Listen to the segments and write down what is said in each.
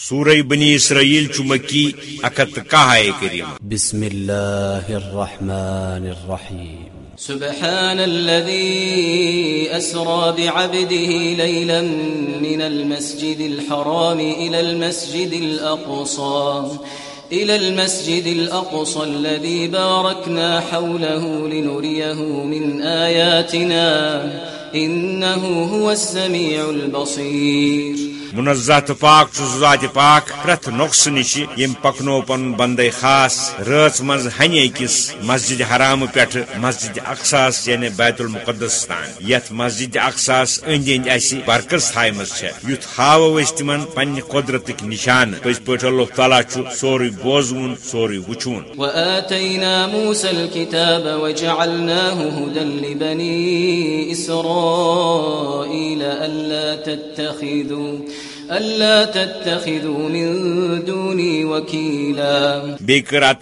سورہ بنی اسرائیل چمکی اکت کہائے کریم۔ بسم الله الرحمن الرحيم سبحان الذي أسرى بعبده ليلا من المسجد الحرام إلى المسجد الأقصى إلى المسجد الأقصى الذي باركنا حوله لنريه من آياتنا إنه هو السميع البصير منزہ تو پاک چھ ذات پاک، پرت نقص نش یم پکنو پن بندے خاص رات مز ہنی کس مسجد حرام پٹھ مسجد اقساس یعنی بیت المقدس تان۔ یت مسجد اقساس اند اند اس برکس تھائمز چھ یت ہاو اس تمن پن قدرتک نشان۔ پس پٹ اللہ تعالی چھ سوری بوزون، سوری وچون۔ وآتينا موسى الكتاب وجعلناه هدى لبني إسرائيل ألا تتخذوا ألا تتخذوا من دوني وكيلا.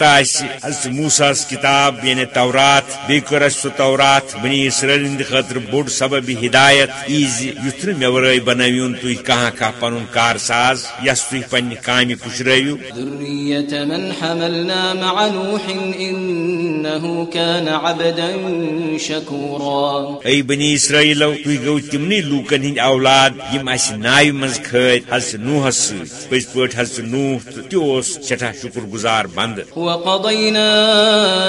اس از موسیٰ کتاب یعنی تورات. اس سو تورات بنی اسرائیل ہند خاطر بوڑ سبب ہدایت. ایز یتر مے ورٲے بنٲوِون تُہۍ کانٛہہ کانٛہہ پنُن کار ساز یس تُہۍ پننہِ کامہِ پُشرٲوِو ذرية من حملنا مع نوح إنه كان عبدا شكورا اے بنی اسرائیلو تُہۍ گو تمنٕے لوٗکن ہٕنٛدۍ اولاد یِم اسہِ ناوِ منٛز کھٲرۍ حضرت نوحس سۭتۍ پٔزۍ حضرت نوح تہٕ سٹھا شکر گزار بند وقضينا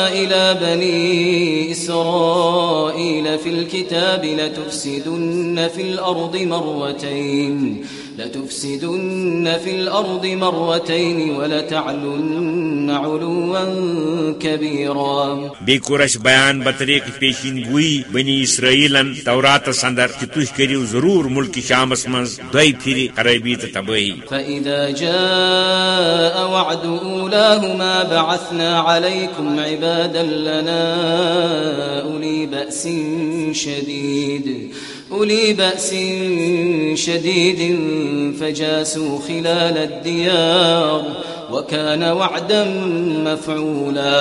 إلى بني إسرائيل في الكتاب لتفسدن في الأرض مرتين لتفسدن في الأرض مرتين ولتعلن علوا كبيرا. اَسہِ بیان بطریق پیشین گوئی بنی اسرائیلن توراتس اندر کہ تُہۍ کٔرِو ضروٗر مُلکہِ شامس منٛز دۄیہِ پھِرِ خرٲبی تہٕ تبٲہی فإذا جاء وعد أولاهما بعثنا عليكم عبادا لنا أولي بأس شديد. أولي بأس شديد فجاسوا خلال الديار وكان وعدا مفعولا.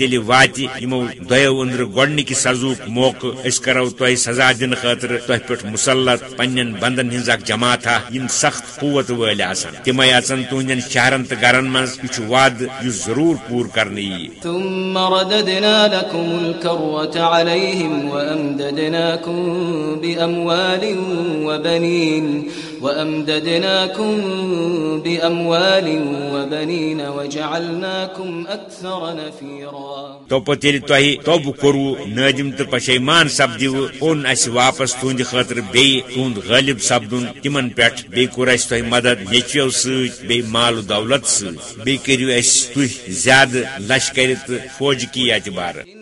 ییٚلہِ واتہِ یِمو دۄیو أنٛدرٕ گۄڈنِکہِ سزُک موقعہٕ أسۍ کرو تۄہہِ سزا دِنہٕ خٲطرٕ تۄہہِ پٮ۪ٹھ مُسلط پننٮ۪ن بندن ہٕنٛز اکھ جماعتھا یِم سخت قوت وٲلۍ آسن. تِمے اژن تُہنٛدٮ۪ن شہرن تہٕ گرن منٛز یہِ وعدٕ یُس ضروٗر پوٗرٕ یِیہِ ثم رددنا لكم الكروة عليهم وأمددناكم بأموال وبنين. وأمددناكم بأموال وبنين وجعلناكم أكثر نفيرا. توپت ییٚلہِ تۄہہِ توبہٕ کوٚروٕ نٲدِم تہٕ پشیمان سپدیوٕ اوٚن اَسہِ واپس تُہنٛدِ خٲطرٕ بیٚیہِ تُہنٛد غٲلب سپدُن، تِمن پٮ۪ٹھ بیٚیہِ کوٚر اَسہِ تۄہہِ مدد نیچویو سۭتۍ بیٚیہِ مال و دولت سۭتۍ بیٚیہِ کٔرِو اَسہِ تُہۍ زیادٕ لشکرِ تہٕ فوجکی اعتبارٕ۔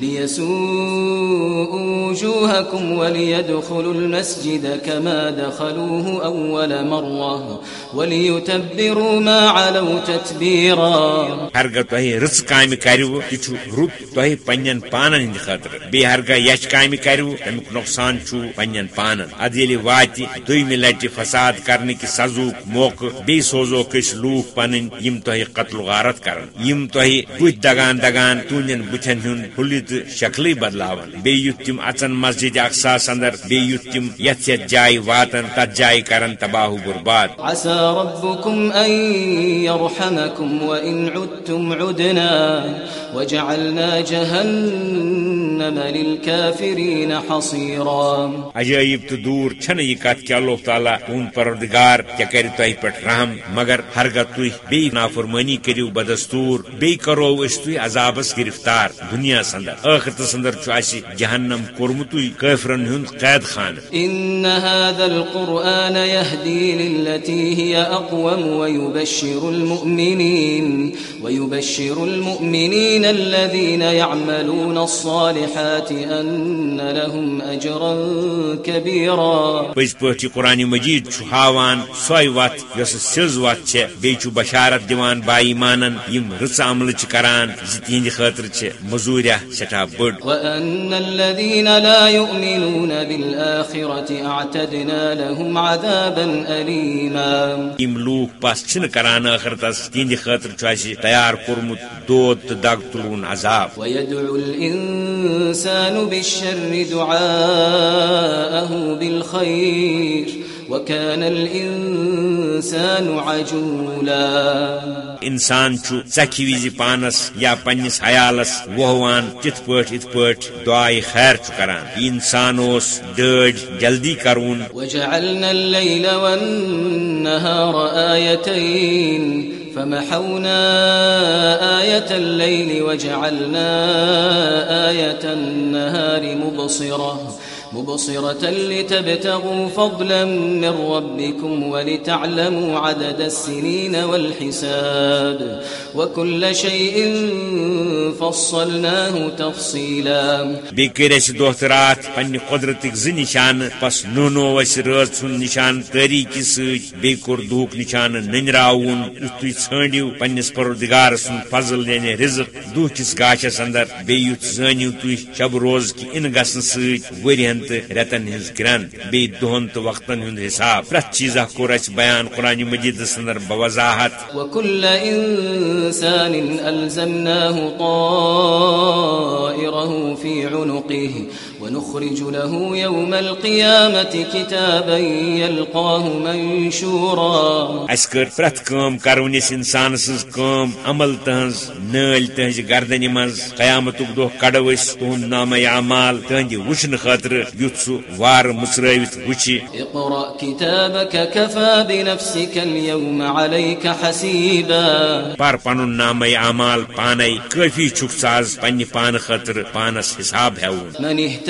ليسوء وجوهكم وليدخلوا المسجد كما دخلوه أول مرة وليتبروا ما علوا تتبيرا ہرگاہ تۄہہِ رٕژ کامہِ کریو تہِ چھُ رُت تۄہہِ پننٮ۪ن پانن ہٕنٛدِ خٲطرٕ۔ بیٚیہِ ہرگاہ یچھ کامہِ کریو، تمیُک نۄقصان چھُ پننٮ۪ن پانن۔ ادٕ ییٚلہِ واتہِ دوٚیمہِ لٹہِ فساد کرنٕکہِ سزُک موقعہٕ، بیٚیہِ سوزوکھ أسۍ لوٗکھ پنٕنۍ، یِم تۄہہِ قتل غارت کرن۔ یِم تۄہہِ بُتھِ دگان دگان تُہنٛدٮ۪ن بُتھٮ۪ن ہُنٛد ہُلہِ تہٕ شکلٕے بدلاون بیٚیہِ یُتھ تِم مسجد اقساس اندر بیت تم یت یت جائے واتن، تت جائے کرن تباہ برباد. عسى ربكم ان يرحمكم وان عدتم عدنا، وجعلنا جهنم للكافرين حصيرا. عجائب تو دور چھنہ یہ کت کہ اللہ تعالیٰ تہد پروردگار کیا کر تہ پہ رحم مگر ہرگہ تھی بی نافرمانی کرو بدستور بی کرو اس تھی عذابس گرفتار دنیا سندر ٲخرتس اندر چھ اسی جہنم کورمت کافرن ہند قید خان۔ إن هذا القرآن يهدي للتي هي أقوم ويبشر المؤمنين ويبشر المؤمنين الذين يعملون الصالحات الصالحات أن لهم أجرا كبيرا. پز پہ قرآن مجید ہاوان سوئی وت یس سز وت چھ بیچ بشارت دیوان بائی مانن یم رچ عمل چھ کران تہند خاطر چھ مزوریا سٹھا بڑ۔ وأن الذين لا يؤمنون بالآخرة أعتدنا لهم عذابا أليما. یم لوک پس چھن کران آخرتس تہند خاطر چھ تیار کورمت دود دگ تلون عذاب۔ ويدعو الإنسان بالشر دعاءه بالخير وكان الإنسان عجولا. انسان چھ ژکھ وز پانس یا پنس حیالس وہوان تت پٹ ات پٹ دعائے خیر چھ کران. یہ انسان اس ڈڑ جلدی کرون. وجعلنا الليل والنهار آيتين فمحونا آية الليل وجعلنا آية النهار مبصرة. مبصرة لتبتغوا فضلا من ربكم ولتعلموا عدد السنين والحساب وكل شيء فصلناه تفصيلا. بیکر اس دوت رات پنہ قدرتک ز نشان، پس نونو اس رات سن نشان، تاریکی سچ بی کور دوک نشان، ننراون یت تھی ژھانڈیو پنس پروردگار سن فضل یعنی رزق دو کس گاشس اندر بی یت زانیو تھی شب روز کی ان گسن سچ ورین تو رتن ہز گرن بی دہن تو وقتن ہند حساب۔ پرت چیزہ کور اس بیان، قرآن مجید سندر بوضاحت۔ وکل انسان الزمناه طائره في عنقه۔ ونخرج له يوم القيامة كتابا يلقاه منشورا. اس کر پرت کام کرونس انسان سز کام عمل تہذ نل تہذ گردن مز قیامت دہ کڑو اس تہد نام اعمال تہند وچھن خاطر یت سہ وار مصروت وچھ۔ اقرأ كتابك كفى بنفسك اليوم عليك حسيبا. پر پنن نام اعمال پانے کافی چھک ساز پنہ پان خاطر پانس حساب ہیون۔ من اهتدى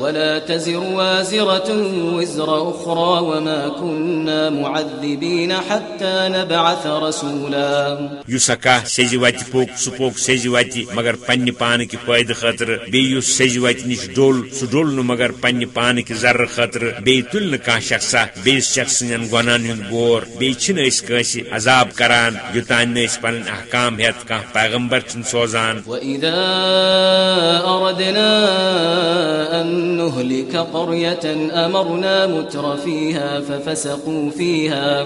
ولا تزر وازرة وزر أخرى وما كنا معذبين حتى نبعث رسولا. یس پوک سہ پوک سیز وت مگر پنہ پان کی فائدہ خاطر بیس سیز وت نش ڈول سہ ڈول نہ مگر پنہ پان کی ذر خاطر بی تل نہ کان شخصا بیس شخص سن گناہن ہند بور بی چھن اس کٲنٛسہِ عذاب کران یوتان نہ أسۍ پنن احکام ہیت کانٛہہ پیغمبر چھن سوزان. وإذا أردنا أن نهلك قرية أمرنا متر فيها ففسقوا فيها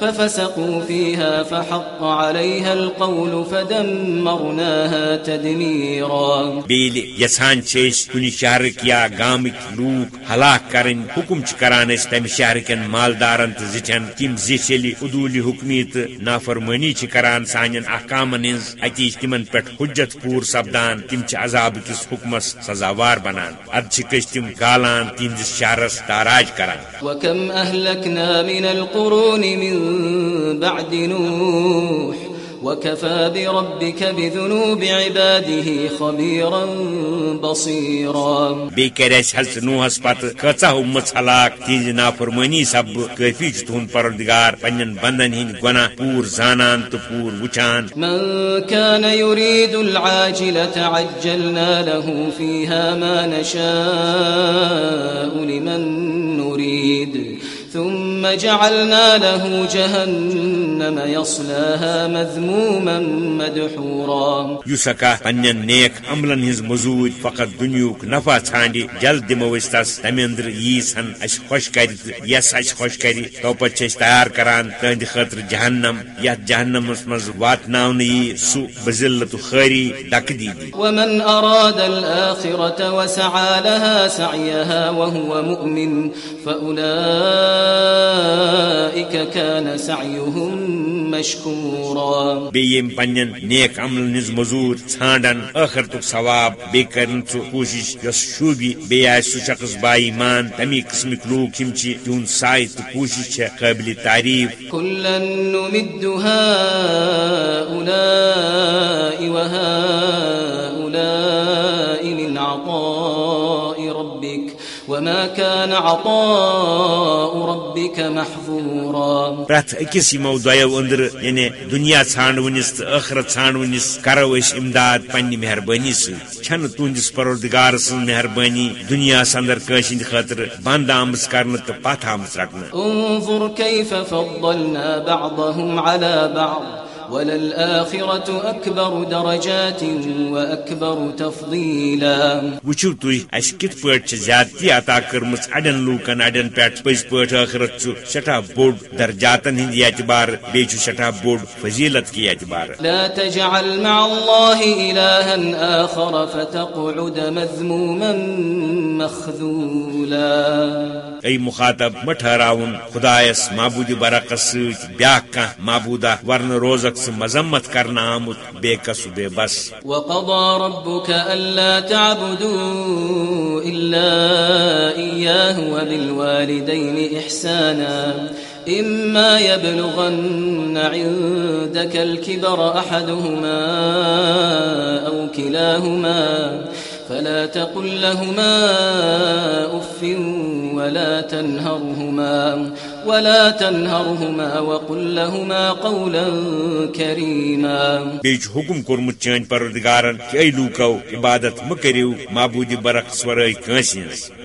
ففسقوا فيها فحق عليها القول فدمرناها تدميرا. بیل یژھان چھِ أسۍ کُنہِ شہرٕکۍ یا گامٕکۍ لوٗکھ ہلاک کرٕنۍ حکم چھِ کران أسۍ تمہِ شہر کٮ۪ن مالدارن تہٕ زِٹھٮ۪ن تِم زِٹھ ییٚلہِ عدوٗلہِ حُکمی تہٕ نافرمٲنی چھِ کران سانٮ۪ن احکامن حجت پوٗر سپدان تِم چھِ عذاب کِس حُکمس سزاوار بنان۔ ادٕ چھِکھ أسۍ تِم کالان تِہنٛدِس شہرس تاراج کران۔ وكم أهلكنا من القرون من بعد نوح وكفى بربك بذنوب عباده خبيرا بصيرا. اس حضرت نوحس پتہ کچا امت ہلاک تہذ نافرمانی سب کافی تہد پردگار پنن بندن ہند گناہ پور زانان تو پور وچان من كان يريد العاجلة عجلنا له فيها ما نشاء لمن نريد۔ ثم جعلنا له جهنم يصلاها مذموما مدحورا. یوسکا پنن نیک عملن ہز مزود فقط دنیوک نفع ژھانڈی جلد دمو أسۍ تس تمہ اندر ییس ہن اس خوش کر یس اس خوش کر تو پتہ چھِ تیار کران تہند خاطر جہنم یتھ جہنمس مز واتناون یی سُہ بذلت ڈک دیدی. ومن أراد الآخرة وسعى لها سعيها وهو مؤمن فأولئك كان سعيهم مشكورا. پنن نیک عملن ہز مزور ژھانڈن ٲخرتُک ثواب بیٚیہِ کرن سُہ کوٗشش یۄس شوٗبہِ بیٚیہِ آسہِ سُہ شخص با ایمان تمی یِم چھِ تِہُنٛد سایہِ تہٕ کوٗشش چھےٚ قٲبلِ تعریف كلا نمد هؤلاء وهؤلاء من عطاء وما كان عطاء ربك محظورا. اکس یمو دو اندر یعنی دنیا ژھانڈ ونس تو ٲخرت ژھانڈ ونس کرو اس امداد پنہ مہربانی سن تہندس پروردگار سن مہربانی دنیا اندر کٲنسہِ ہٕنٛدِ خٲطرٕ بنٛد آمٕژ کرنہٕ تہٕ پتھ آمٕژ رٹنہٕ۔ وللآخرة أكبر درجات وأكبر تفضيلا. وچو زیادتی عطا کرم اڑین لوکن اڑین پہ پز پہ آخرت سٹھا بوڑ درجاتن ہند اعتبار بیچ سٹھا بوڑ فضیلت کی اعتبار۔ لا تجعل مع الله إلها آخر فتقعد مذموما مخذولا. ای مخاطب مٹھراؤن خدایس معبود برعکس ست بیا کھانا معبودہ ورن روزک سہ مذمت کرنا آمت بے کس بے بس۔ وقضى ربك ألا تعبدوا إلا إياه وبالوالدين إحسانا، إما يبلغن عندك الكبر أحدهما أو كلاهما، فلا تقل لهما أف ولا تنهرهما. ولا تنهرهما وقل لهما قولا كريما. بیچ حکم کورمت چین پروردگارن کہ لوکو عبادت مکریو معبود برعکس ورائے کنس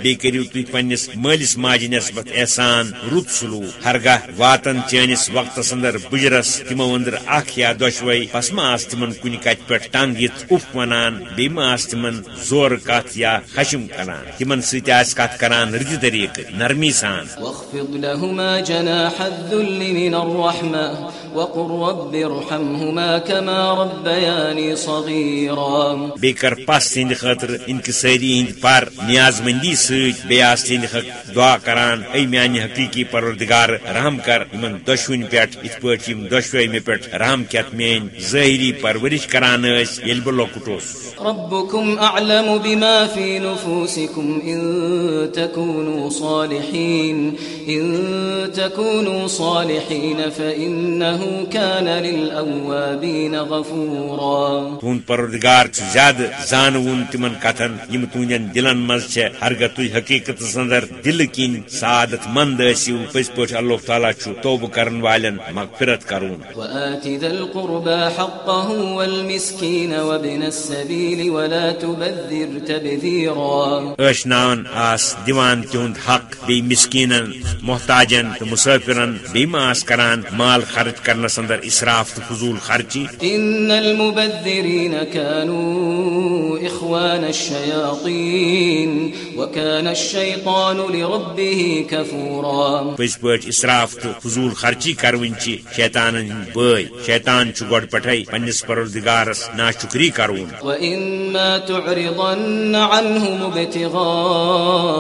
بی کریو پنس مالس ماجہ نسبت احسان رت سلو ہرگاہ واتن چانس وقت اندر بجرس تمو اندر اخ یا دشوئی پس ما آس تمن کن کت پہ ٹنگ یت اف ونان بی ما آس تمن زور کت یا خشم کران تمن ست کت کران رد طریقہ نرمی سان۔ واخفض لهما جناح الذل من الرحمة وقل رب ارحمهما كما ربياني صغيرا. بیکر پس تہند خاطر انکساری ہند پر نیاز مندی ست بیاس تہند حق دعا کران اے میان حقیقی پروردگار رحم کر یمن دشوین پیٹ ات پٲٹھۍ یم دشوے مے پیٹ رحم کیت میٲنۍ ظٲہری پرورش کران بہٕ لۄکُٹ اوسُس ربكم أعلم بما في نفوسكم إن تكونوا صالحين إن تكونوا صالحين فإنه كان للأوابين غفورا. تہند پروردگار چھ زیادہ زانون تمن کتن یم تہندین دلن مز چھ ہرگہ تھی حقیقت اندر دل کن سعادت مند ٲسِو پٔزۍ پٲٹھۍ اللہ تعالیٰ چھُ توبہ کرن والٮ۪ن مغفرت کرون۔ وآت ذا القربى حقه والمسكين وابن السبيل ولا تبذر تبذيرا. ٲشناون آس دِوان تِہُنٛد حق بیٚیہِ مسکیٖنن محتاجن تہٕ مسٲفِرن بیٚیہِ ما آس کران مال خرچ کرنس اندر اسراف تہٕ فضوٗل خرچی۔ إن المبذرين كانوا إخوان الشياطين وكان الشيطان لربه كفورا پٔزۍ پٲٹھۍ اسراف تہٕ فضوٗل خرچی کروٕنۍ چھِ شیطانن بٲے شیطان چھُ گۄڈٕ پٮ۪ٹھے پننس پروردگارس ناشُکری کرون وإما تعرضن عنهم ابتغاء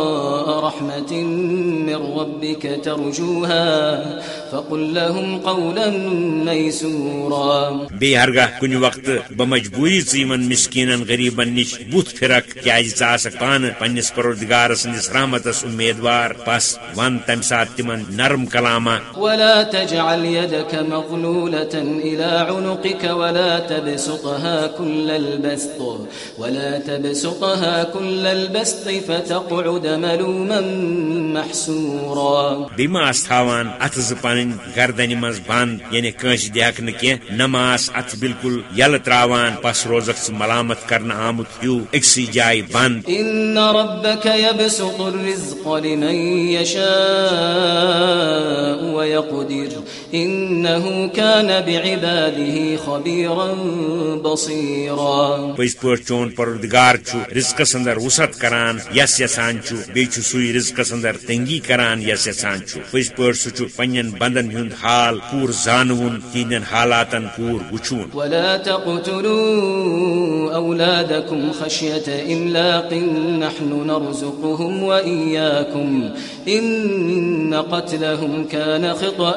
رحمة من ربك ترجوها فقل لهم قولا ميسورا. کُنہِ وقتہٕ بہٕ مجبوٗری ژٕ یِمن مسکیٖنن غریٖبن نِش پھرکھ کیازِ ژٕ آسکھ پانہٕ پننس پروردگار سٕنٛدس رحمتس امیدوار بس ون تمہِ ساتہٕ تِمن نرم کلامہ۔ ولا تجعل يدك مغلولة إلى عنقك ولا تبسطها كل البسط۔ ولا تبسطها كل البسط فتقعد ملوما محسورا۔ بیٚیہِ ما آس تھاوان اتھٕ زٕ پنٕنۍ گردنہِ منٛز بنٛد یعنی کٲنٛسہِ دِہکھ نہٕ کینٛہہ نہ ما آس اتھٕ بالکل یلہٕ تراوان پس روزکھ ژٕ ملامت کرنہٕ آمُت ہیوٗ أکسٕے جایہِ بنٛد۔ پٔزۍ پٲٹھۍ چون پروردگار چھُ رزقس اندر وسعت کران یس یژھان چھُ بیٚیہِ چھُ سُے رزقس اندر تنگی کران یس یژھان چھُ۔ پٔزۍ پٲٹھۍ سُہ پننٮ۪ن بندن ہُنٛد حال پوٗرٕ زانوُن تہنٛدٮ۪ن حالاتن پوٗرٕ وٕچھُن ولا تقتلوا أولادكم خشية إملاق نحن نرزقهم وإياكم إن قتلهم كان خطأ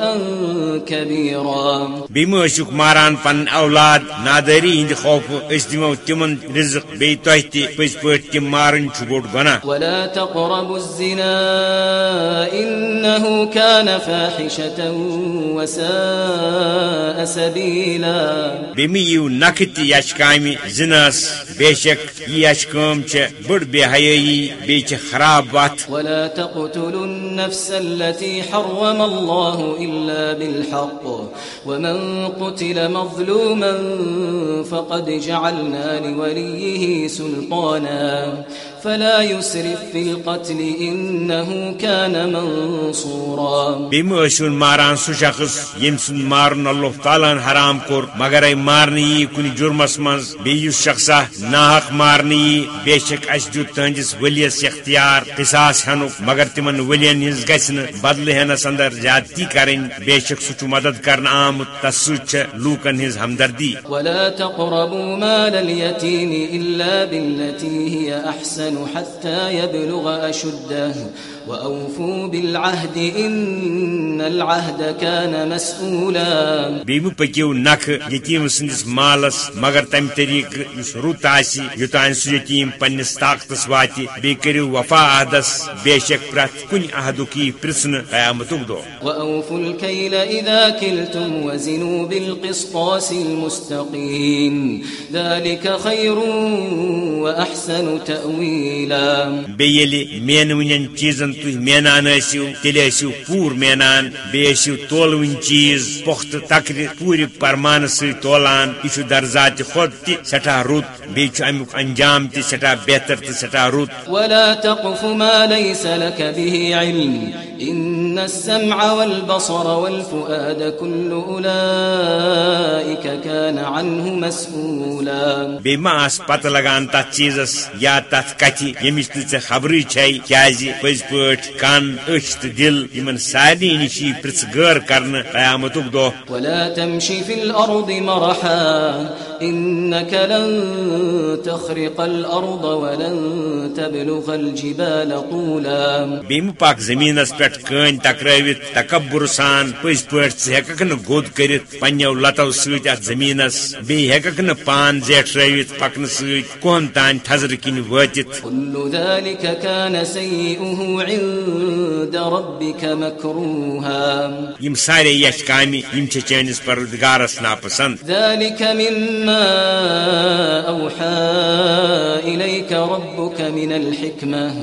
كبيرا۔ بیٚیہِ مہ ٲسِکھ ماران پنٕنۍ اولاد نادٲری ہٕنٛدِ خوفہٕ أسۍ دِمو تِمن رزق تۄہہِ تہِ پٔزۍ پٲٹھۍ تِم مارٕنۍ چھُ ولا تقربوا الزنا إنه كان فاحشة وساء سبيلا. کامہِ زِنس بے شک یہ اچھ کم بڑ حیائی بیچ خراب وت ولا تقتلوا النفس التي حرم الله إلا بالحق. ومن قتل مظلوما فقد جعلنا لوليه سلطانا. فلا يسرف في القتل إنه كان منصورا. بیم ٲسِوُن ماران سُہ شخص سُنٛد مارن اللہ تعالیٰ ہن حرام کوٚر مگر اے مارنہٕ یی کُنہِ جُرمس منٛز. یُس شخصا ناحق شک اَسہِ دیُت تُہنٛدِس ؤلِیس اختیار قصاص ہینُک مگر تِمن نہٕ بدلہٕ ہینس اندر زیادتی کرٕنۍ بے شک سُہ چھُ مدد کرنہٕ آمُت تس سۭتۍ چھےٚ لوٗکن ہٕنٛز ہمدردی ولا تقربوا مال اليتيم إلا بالتي هي أحسن حتى يبلغ أشده وأوفوا بالعهد إن العهد كان مسؤولا بیم پکیو نخ یتیم سندس مالس مگر تم طریقہ اس رت آسی یوتان سہ یتیم پنس طاقتس وات بی کرو وفا عہدس بے شک پرت کن عہدک یہ پرسن قیامتک دو وأوفوا الكيل إذا كلتم وزنوا بالقسطاس المستقيم. ذلك خير وأحسن تأويلا. بیلی مین ونین چیزن تھی مینان ٲسِو تیٚلہِ ٲسِو پور مینان بیٚیہِ ٲسِو تولوٕنۍ چیٖز پۄختہٕ تکرِ پوٗرِ پرمانہٕ سۭتۍ تولان یہِ چھُ درزات خۄد تہِ سٮ۪ٹھاہ رُت بیٚیہِ چھُ انجام تہِ سٮ۪ٹھاہ بہتر تہٕ سٮ۪ٹھاہ رُت ولا تقف ما ليس لك به علم إن السمع والبصر والفؤاد كل أولئك كان عنه مسؤولا. بیٚیہِ ما آس پتہ لگان تتھ چیٖزس یا چھے کیازِ پٔزۍ پٲٹھۍ کن أچھ تہٕ دل یمن سارنٕے نِش یی پرژھ غٲر کرنہٕ قیامتُک دۄہ ولا تمشي في الأرض مرحا إنك لن تخرق الأرض ولن تبلغ الجبال طولا. بیٚیہِ پاک زمینس پٮ۪ٹھ کٲنۍ تکرٲوِتھ تکبر سان پٔزۍ پٲٹھۍ ژٕ ہٮ۪ککھ نہٕ گوٚد کٔرِتھ پننٮ۪و لتو سۭتۍ اتھ زمینس بیٚیہِ ہٮ۪ککھ نہٕ پان زیٹھرٲوِتھ پکنہٕ سۭتۍ کۄن تانۍ تھزرٕ کِنۍ وٲتِتھ۔ كل ذلك كان سيئه عند ربك مكروها. یم سارے یش کامہِ یم چھِ چٲنِس پروردگارس ناپسند۔ ذلك مما أوحى إليك ربك من الحكمة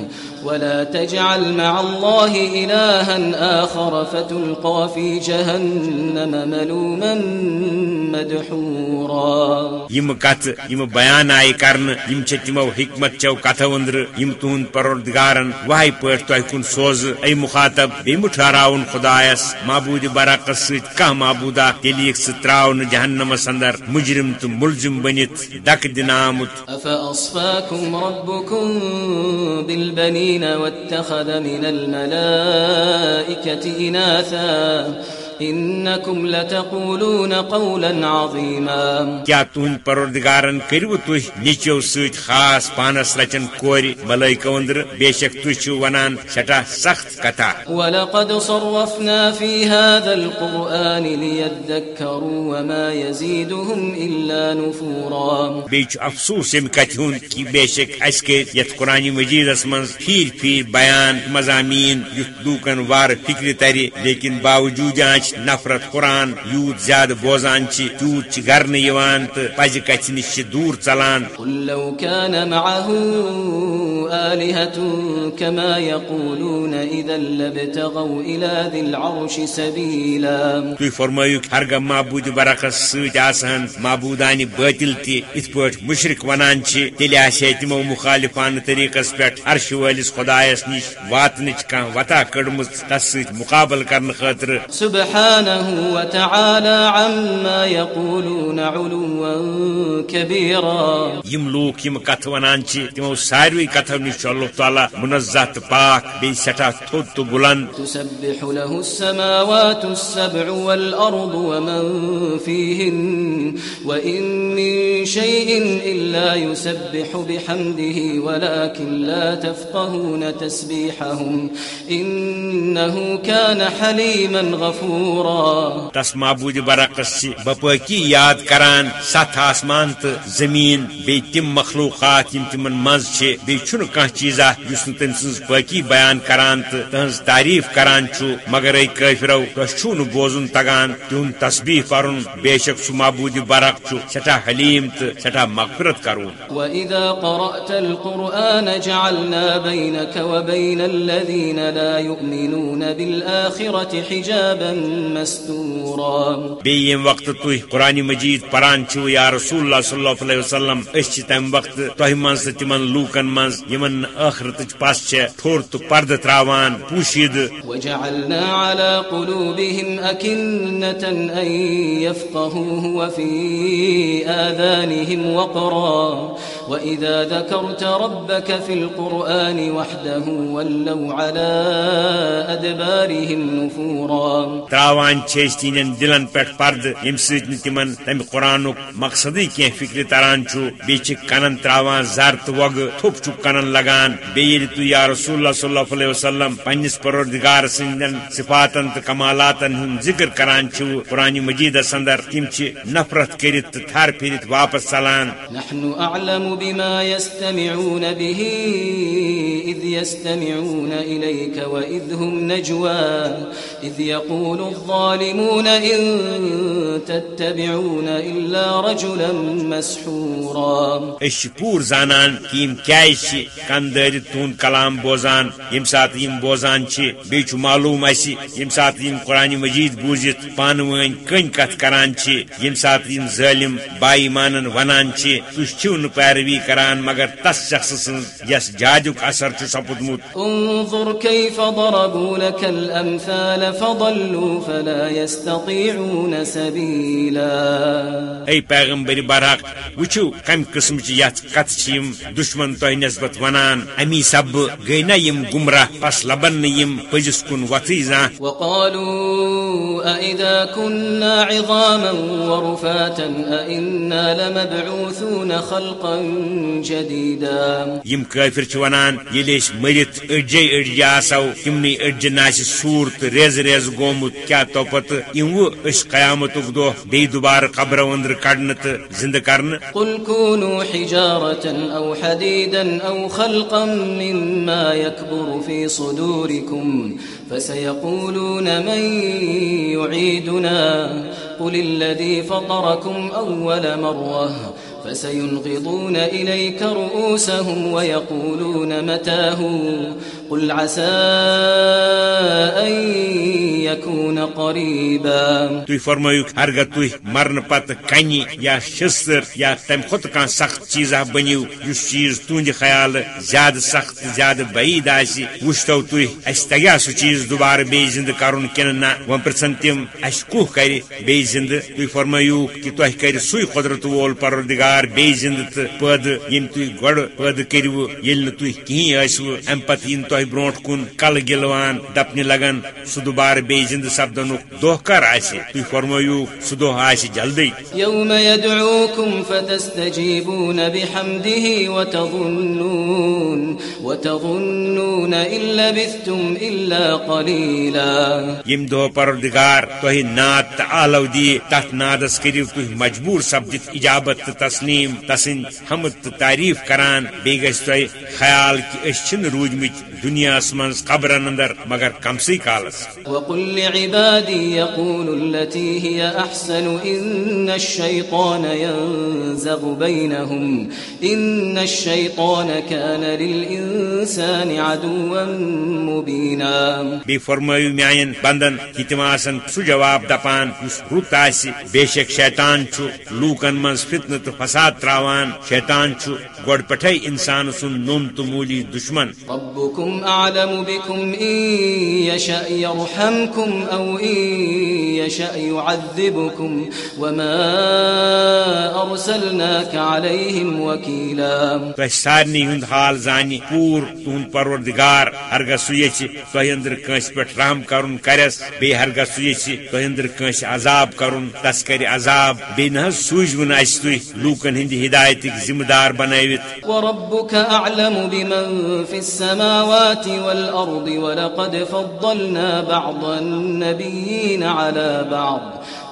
ولا تجعل مع الله إلها آخر فتلقى في جهنم ملوما مدحورا. یم کتھ یم بیان آئی کرن یم چھ تمو حکمت چو کتھو اندر یم تہند پروردگارن واہی پٲٹھۍ تۄہہِ کُن سوز اے مخاطب بیٚیہِ مہٕ ٹھہراوُن خدایس معبوٗدِ برعکس سۭتۍ کانٛہہ معبوٗدا ژٕ تراونہٕ جہنمس اندر مجرم تہٕ ملزم بٔنِتھ دکہٕ دِنہٕ آمُت أفأصفاكم ربكم بالبنين واتخذ من الملائكة إناثا إنكم لتقولون قولا عظيما. کیا تہند پروردگارن کرو تھی نچو ست خاص پانس رچن کور ملائکو اندر؟ بے شک چھو ونان سٹھا سخت کتھا۔ ولقد صرفنا في هذا القرآن ليذكروا وما يزيدهم إلا نفورا. بیچ افسوس ام کتھ ہند کہ بے شک اس کے یت قرآن مجیدس من پھیر پھیر بیان مضامین یت لوکن وار فکر تری لیکن باوجود آنچ نفرت قرآن یوت زیادہ بوزان تیوت یوان تو پزِ کتھ نش دور معه آلهة كما يقولون إذا لابتغوا إلى ذي العرش سبيلا. تھی معبود آسان معبودان باطل تہ ات پٲٹھۍ مشرق ونان چھ تیٚلہِ آسہِ ہے تمو مخالفانہ طریقس پٮ۪ٹھ عرش وٲلِس خدایس نش واتنٕچ کانٛہہ وتہ کٔڑمٕژ تس سۭتۍ مقابل کرنہٕ خٲطرٕ سبحانه وتعالى عما يقولون علوا كبيرا. یم لوک یم کتھ ونان تمو نش چھُ اللہ تعالیٰ منزہ تہٕ پاک بیٚیہِ سٮ۪ٹھاہ تھوٚد تہٕ بلند. تسبح له السماوات السبع والأرض ومن فيهن وإن من شيء إلا يسبح بحمده ولكن لا تفقهون تسبيحهم. إنه كان حليما غفورا. نفورا تس معبود برعکس سے بپاکی یاد کران ست آسمان تو زمین بی تم مخلوقات یم تمن مز بی چھن کان چیزا یس تم پاکی بیان کران تو تہذ تعریف کران چھو مگر اے کافرو تس چھو بوزن تگان تہن تسبیح پرن بے شک سہ معبود برق چھو سٹھا حلیم تو سٹھا مغفرت کرون۔ وإذا قرأت القرآن جعلنا بينك وبين الذين لا يؤمنون بالآخرة حجابا مستورا بیم وقت تھی قرآن مجید پران چھو یا رسول اللہ صلی اللہ علیہ وسلم اس تم وقت تہ من تم لوکن من یمن آخرت پس ٹھور تو پرد تراوان پوشید. وجعلنا على قلوبهم أكنة أن يفقهوه وفي آذانهم وقرا. وإذا ذكرت ربك في القرآن وحده ولوا على أدبارهم نفورا. تراوان تین دلن پہ پرد یم ست تمن تمہ قرآن مقصد کی فکر تران بیچ کنن تراوان زر تو وگ تھوپ چھ کنن لگان. بیل تو یا رسول اللہ صلی اللہ علیہ وسلم پنس پروردگار سندن صفاتن تو کمالاتن ہند ذکر کران چھو قرآن مجید اندر تم نفرت کرت تھر پھرت واپس ژلان نحن أعلم بما يستمعون به، إذ يستمعون إليك وإذ هم نجوى، إذ يقول الظالمون إن تتبعون إلا رجلا مسحورا. اس پور زانان کہ یم کیاز کن دٲرِتھ تہد بوزان، یم سات یم بوزان بیٚیہِ چھُ معلوم اس یم سات یم قرآن مجید بوزِتھ پانہٕ ؤنۍ کٔنۍ کتھ کران یم سات یم ظٲلم بائی مانن ونان تُہۍ چھِو نہٕ پیروی کران مگر تس شخص سٕنٛز یس جادُک اثر چھُ سپُدمُت انظر كيف ضربوا لك الأمثال فضلوا فلا يستطيعون سبيلا اے پیغمبر برحق وچو کم قسم چی یت کت چیم دشمن تو نسبت ونان امی سب گئی نا یم گمراہ پس لبن یم پزس کن وطی زان وقالوا أئذا كنا عظاما ورفاتا أئنا لمبعوثون خلقا جديدا یم کافر چھ ونان یلیش مرت اڑجے اڑجے آسو تمنی اڑجے ناس سور تو ریز ریز گومت کیا تو پت یم اس قیامتک دو بی دوبارہ قبر اندر کڑن تو زندہ کرن۔ قل كونوا حجارة أو حديدا أو خلقا مما يكبر في صدوركم فسيقولون من يعيدنا قل الذي فطركم أول مرة۔ فسينغضون إليك رؤوسهم ويقولون متاهون قل عسى أن يكون قريبا. تُہۍ فرمٲیِو ہرگہ تُہۍ مرنہٕ پتہٕ کنہِ یا شستٕر یا تمہِ کھۄتہٕ کانٛہہ سخت چیٖزا بٔنِو یُس چیٖز تُہنٛدِ خیالہٕ زیادٕ سخت تہٕ زیادٕ بعیٖد آسہِ وٕچھتو تُہۍ اَسہِ تگیٛا سُہ چیٖز دُبارٕ بیٚیہِ زِندٕ کرُن کِنہٕ نہ؟ وۄنۍ پرژھن تِم اَسہِ کُہ کرِ بیٚیہِ زِندٕ تُہۍ فرمٲیِو کہِ وول پروردگار بیٚیہِ زِندٕ تہٕ پٲدٕ ییٚمہِ تُہۍ گۄڈٕ پٲدٕ کٔرِوٕ ییٚلہِ نہٕ تُہۍ کِہیٖنۍ ٲسوٕ اَمہِ پتہٕ تۄہہِ برونٛٹھ کُن کلہٕ گِلوان دپنہِ لگان سُہ دُبارٕ بیٚیہِ زِندٕ سپدنُک دۄہ کر آسہِ۔ تُہۍ فرمٲیِو سُہ دۄہ آسہِ جلدی۔ يوم يدعوكم فتستجيبون بحمده وتظنون وتظنون إن لبثتم إلا قليلا یم دہ پردگار تہ دی تت نادس کرو تھی مجبور سپدت اجابت تو تسلیم تسند حمد تو تعریف کران۔ بی گھ تہ خیال کہ اس روجمت دنیا من قبرن اندر مگر کمسی کالس وقل لعبادي يقول التي هي أحسن إن الشيطان ينزغ بينهم إن الشيطان كان للإنسان عدوا مبينا بی فرمایو میان بندن کہ تم آسن سہ جواب دپان اس رت آس بے شک شیطان چھ لوکن مز فتنہ تو فساد تراوان شیطان چھ گوڑ پٹھے انسان سن نون تو مولی دشمن. ربكم أعلم بكم إن يشأ يرحمكم أو إن يشأ يعذبكم وما أرسلناك عليهم وكيلا تہ سارنی ہند حال زانہ پور تہد پروردگار ہرگہ سہ یچ تہ اندر کنس پہ رحم کرن کرس بی ہرگہ سہ یچ تہ اندر کنس عذاب کرن تس کر عذاب۔ بی نہ سوجون اس تہ لوکن ہند ہدایت ذمہ دار بنائیت وربك أعلم بمن في السماوات السماوات والأرض ولقد فضلنا بعض النبيين على بعض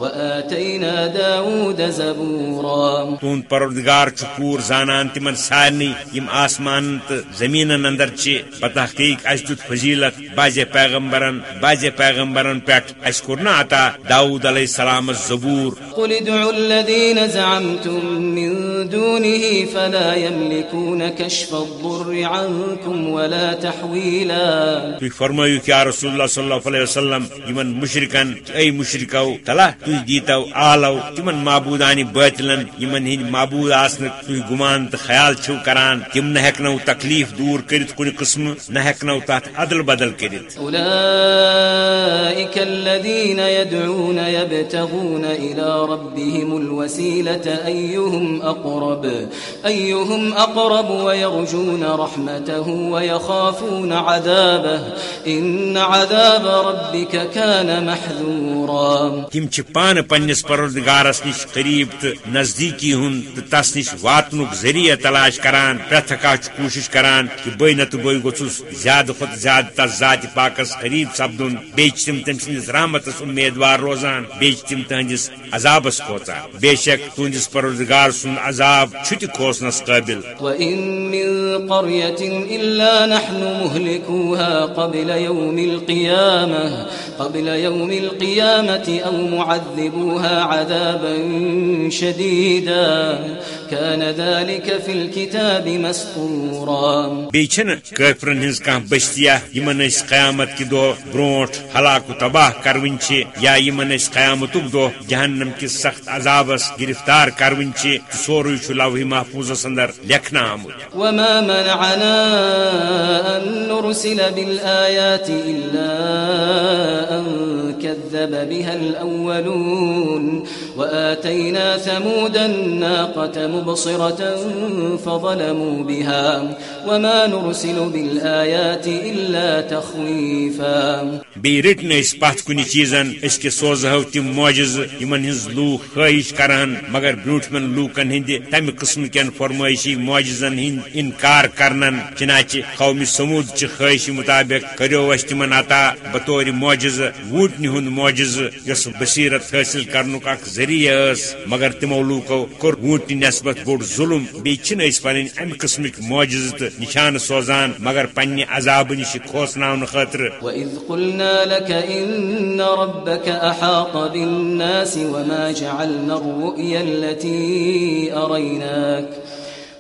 وآتينا داود زبورا. تون پروردگار چھ پور زانان تمن سارنی یم آسمان تو زمین اندر چھ بتحقیق اس دت فضیلت باز پیغمبرن باز پیغمبرن پٹ اس کرنا عطا داود علیہ السلام زبور قل ادعوا الذين زعمتم من دونه فلا يملكون كشف الضر عنكم ولا تحويلا تھی فرمائیو کہ رسول اللہ صلی اللہ علیہ وسلم یمن مشرکن اے مشرکو تلا تھی دیتو آلو تمن معبودانی باطلن یمن ہند معبود آسن تھی گمان تو خیال چھو کران تم نہ ہیکنو تکلیف دور کرت کن قسم نہ ہیکنو تات عدل بدل کرت أولئك الذين يدعون يبتغون إلى ربهم الوسيلة أيهم أقرب أيهم أقرب ويرجون رحمته ويخافون عذابه إن عذاب ربك كان محذورا۔ تم چھ پان پنس پروردگارس نش قریب تو نزدیکی ہن تو تس نش واتنک ذریعہ تلاش کران پریت کھانا کوشش کران کہ بے نت بے گوس زیادہ کھت زیادہ تس ذات پاکس قریب سپدن بیچ تم تم سندس رحمتس امیدوار روزان بیچ تم تہندس عذابس کھوچان بے شک تہندس پروردگار سن عذاب چھت کھوسنس قابل۔ وإن من قرية إلا نحن مهلكوها قبل يوم القيامة، قبل يوم القيامة أو معذبوها عذابا شديدا كان ذلك في الكتاب مسطورا بیچن کافرن ہز کان بستیا یمن اس قیامت کی دو بروٹ ہلاک و تباہ کرون چھ یا یمن اس قیامتک دو جہنم کی سخت عذابس گرفتار کرون چھ سوروی چھ لوح محفوظ اندر لکھنا آمد وما منعنا أن نرسل بالآيات إلا أن كذب بها الأولون وآتينا ثمود الناقة مبصرة فظلموا بها وما نرسل بالآيات إلا تخويفا. بی رٹن اس پت کن چیزن، اس کے سوزہو تم موجز یمن ہز لوک خواہش کران مگر بروٹمن لوکن ہند تمہ قسم کین فرمائشی موجزن ہند انکار کرنن، چنانچہ قوم سمود چہ خواہشی مطابق کریو اس تمن عطا بطور موجز ووٹنی ہند موجز یس بصیرت حاصل کرنک اخ ذریعہ مگر تمو لوکو کور ووٹنی نسبت بوڑ ظلم بی چھن اس پنن ام قسمک موجز تو نشان سوزان، مگر پنہ عذاب نش کھوسناون خاطر۔ وإذ قلنا لك إن ربك أحاط بالناس وما جعلنا الرؤيا التي أريناك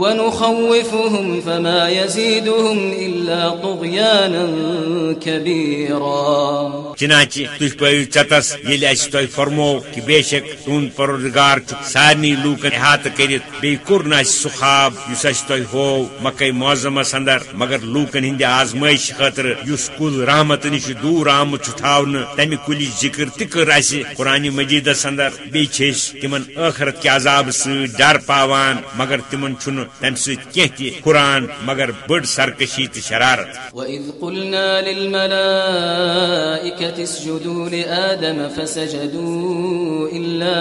ونخوفهم فما يزيدهم إلا طغيانا كبيرا. چنانچہ تھی پو چتس یل اس تہ فرمو کہ بے شک تہد پروردگار سارنی لوکن احاطہ کرت بی کور نا سہ خواب اس اس تہ ہو مکہ معظمس اندر مگر لوکن ہند آزمائش خاطر اس کل رحمت نش دور آمت تھاون تمہ کل ذکر تہ کر اس قرآن مجیدس اندر بی تمن ٲخرت کے عذاب ست ڈر پاوان، مگر تمن چھن تم تہ قرآن مگر بڑ سرکشی تہ شرارت۔ وإذ قلنا للملائكة اسجدوا لآدم فسجدوا إلا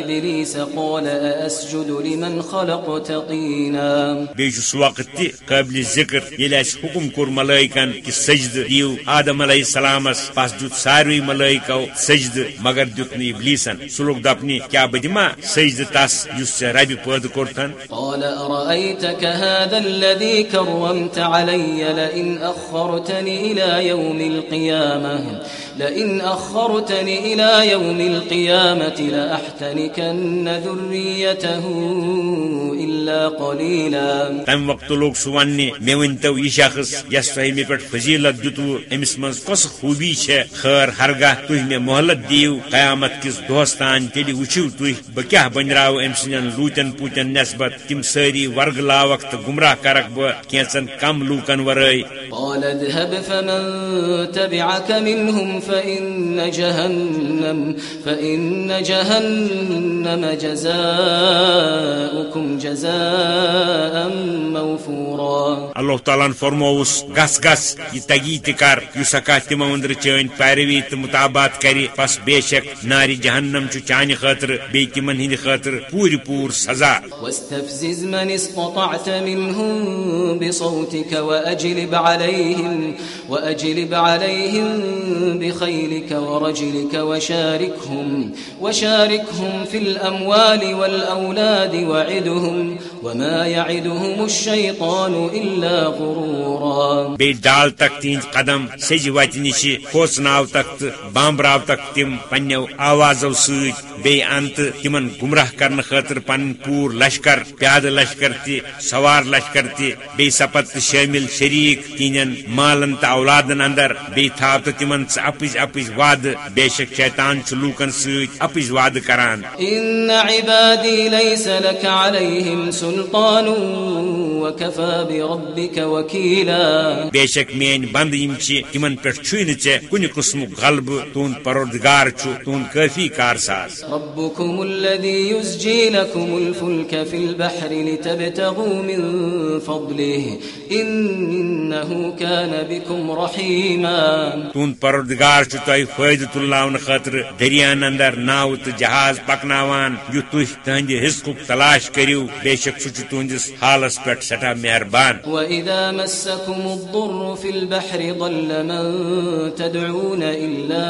إبليس قال أأسجد لمن خلقت طينا۔ بیس سہ وقت قابل ذکر یل اس حکم کور ملائکن کہ سجد دیو آدم علیہ السلامس پس دیت ساروی ملائکو سجد مگر دیت نی ابلیسن۔ سہ لوگ دپنی کیا بدما سجد تس یس ژے ربی پٲدٕ کوٚرتھن قال أرأيتك هذا الذي كرمت علي لئن أخرتني إلى يوم القيامة؟ لئن أخرتني إلى يوم القيامة لأحتنكن ذريته إلا قليلا. تم وقت لوگ ون مے ون تو یہ شخص یس تہ مے پہ فضیلت دتو امس من کس خوبی چھ خیر ہرگاہ تھی مے مہلت دیو قیامت کس دہس تان تیل وچھو تھی بہ کیا بنراو ام سن لوتن پوتن نسبت تم تم ساری ورگ لاوک تو گمراہ کرک بہ کینچن کم لوکن ورائے فإن جهنم فإن جهنم جزاؤكم جزاء موفورا. اللہ تعالیٰ فرموس گس گس یہ تگی تکر اس ہکا تمو اندر چین پیروی تو مطابات کری پس بے شک ناری جہنم چھ چانہ خاطر بی تمن ہند خاطر پور پور سزا. واستفزز من استطعت منهم بصوتك وأجلب عليهم وأجلب عليهم بخيلك ورجلك وشاركهم وشاركهم في الأموال والأولاد وعدهم، وما يعدهم الشيطان إلا غرورا. بی ڈال تک تہذ قدم، سج وت نش بامبراو تک تم آوازو ست بی انت تمن گمراہ کرنے خاطر پن پور لشکر، پیاد لشکر تہ سوار لشکر تہ بی سپت شامل شریک تین مالن تو اولادن اندر بی تھاو تو تمن اپز اپز وعد بے شک شیطان چھ لوکن ست اپز وعد کران۔ إن عبادي ليس لك عليهم سلطان وكفى بربك وكيلا. بے شک مین بند یم چھ تمن پہ چھوئی ژے کن قسم غلب تہد پروردگار چھ تہد کافی کارساز۔ ربكم الذي يسجي لكم الفلك في البحر لتبتغوا من فضله إنه كان بكم رحيما. تہد پروردگار چھ تہ فائدہ تلاون خاطر دریان اندر ناو تو جہاز پکناوان یو تھی تہند رزقک تلاش کریو بے شک سہ تہندس حالس پہ سٹھا مہربان۔ وإذا مسكم الضر في البحر ضل من تدعون إلا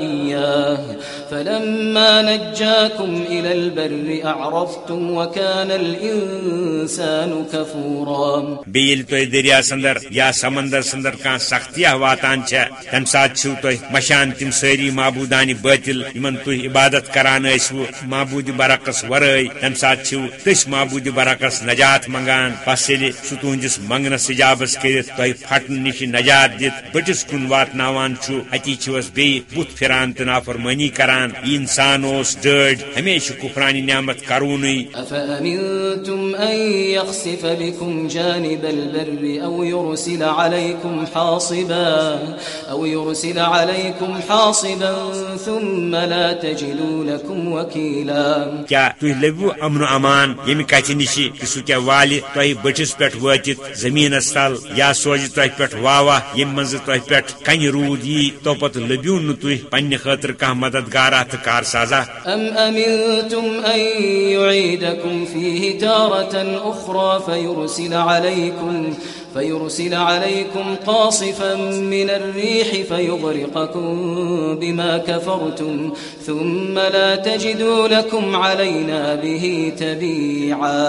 إياه فلما نجاكم إلى البر أعرفتم وكان الإنسان كفورا۔ بیل تہ دریا سندر یا سمندر سندر کان سختیہ واتان چھ تم سات چھو تہ مشان تم ساری معبودان باطل، یمن تہ عبادت کران ٲسوٕ، معبود برعکس ورٲے تم سات چھو تس معبود برعکس نجات منگان۔ پس ییٚلہِ سُہ تہنٛدِس منگنس اجابس کٔرِتھ تۄہہِ پھٹنہٕ نِش نجات دِتھ بٔٹِس کُن واتناوان چھُ، اتی چھِوس بیٚیہِ بُتھ پھِران تہٕ نافرمٲنی کران۔ یہِ انسان اوس ڈٲڑۍ ہمیشہِ کُفرانہِ نعمت کرونٕے۔ أفأمنتم أن يخسف بكم جانب البر أو يرسل عليكم حاصبا أو يرسل عليكم حاصبا ثم لا تجدوا لكم وكيلا. کیا تُہۍ لبِو امن و امان؟ ییٚمہِ کتھِ نِش کہِ سُہ کیٛاہ والہِ؟ تۄہہِ بٔٹھِس پٮ۪ٹھ وٲتِتھ زٔمیٖنس تل یا سوزِ تۄہہِ پٮ۪ٹھ واوا ییٚمہِ منٛزٕ تۄہہِ پٮ۪ٹھ کنہِ روٗد یی تو پتہٕ لبِو نہٕ تُہۍ پننہِ خٲطرٕ کانٛہہ مددگارا تہٕ کارسازا؟ أم أمنتم أن يعيدكم فيه تارة أخرى فيرسل عليكم فيرسل عليكم قاصفا من الريح فيغرقكم بما كفرتم ثم لا تجدوا لكم علينا به تبيعا.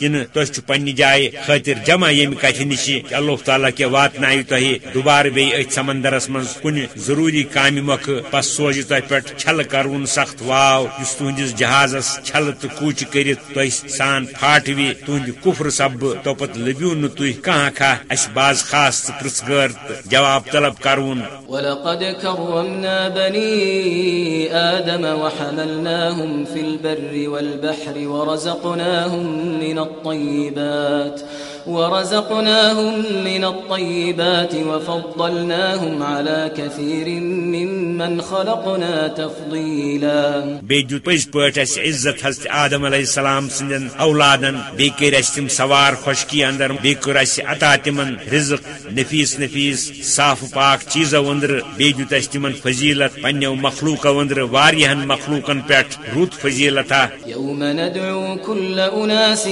کن تھی پنہ جائے، خاطر جمع یم کتھ نش کہ اللہ تعالیٰ کے واتن تہ دوبارہ بی ات سمندرس من کن، ضروری کامہ موقع پس سوز تہ پہ چھل کرون سخت، واو اس تہندس جہازس چھل تو کوچ کرت تہ سان پھاٹوی، تہند کفر سب تو پت لبیو نہ تھی کان کھا؟ اس باز خاص پرسگر جواب طلب کرون۔ ولقد كرمنا بني آدم وحملناهم في البر والبحر ورزقناهم من الطيبات ورزقناهم من الطيبات وفضلناهم على كثير ممن خلقنا تفضيلا. دیت پز پٲٹھۍ اَسہِ عزت حضرت آدم علیہ السلام سندین اولادن کٔرۍ اَسہِ تِم سوار خۄشکی اندر کوٚر اَسہِ عطا تِمن رزق نفیس نفیس صاف پاک چیٖزو أنٛدرٕ بیٚیہِ دیُت اَسہِ تِمن فضیلت پننیو مخلوقو أنٛدرٕ واریاہن مخلوقن پٮ۪ٹھ رُت فضیلتا يوم ندعو كل أناس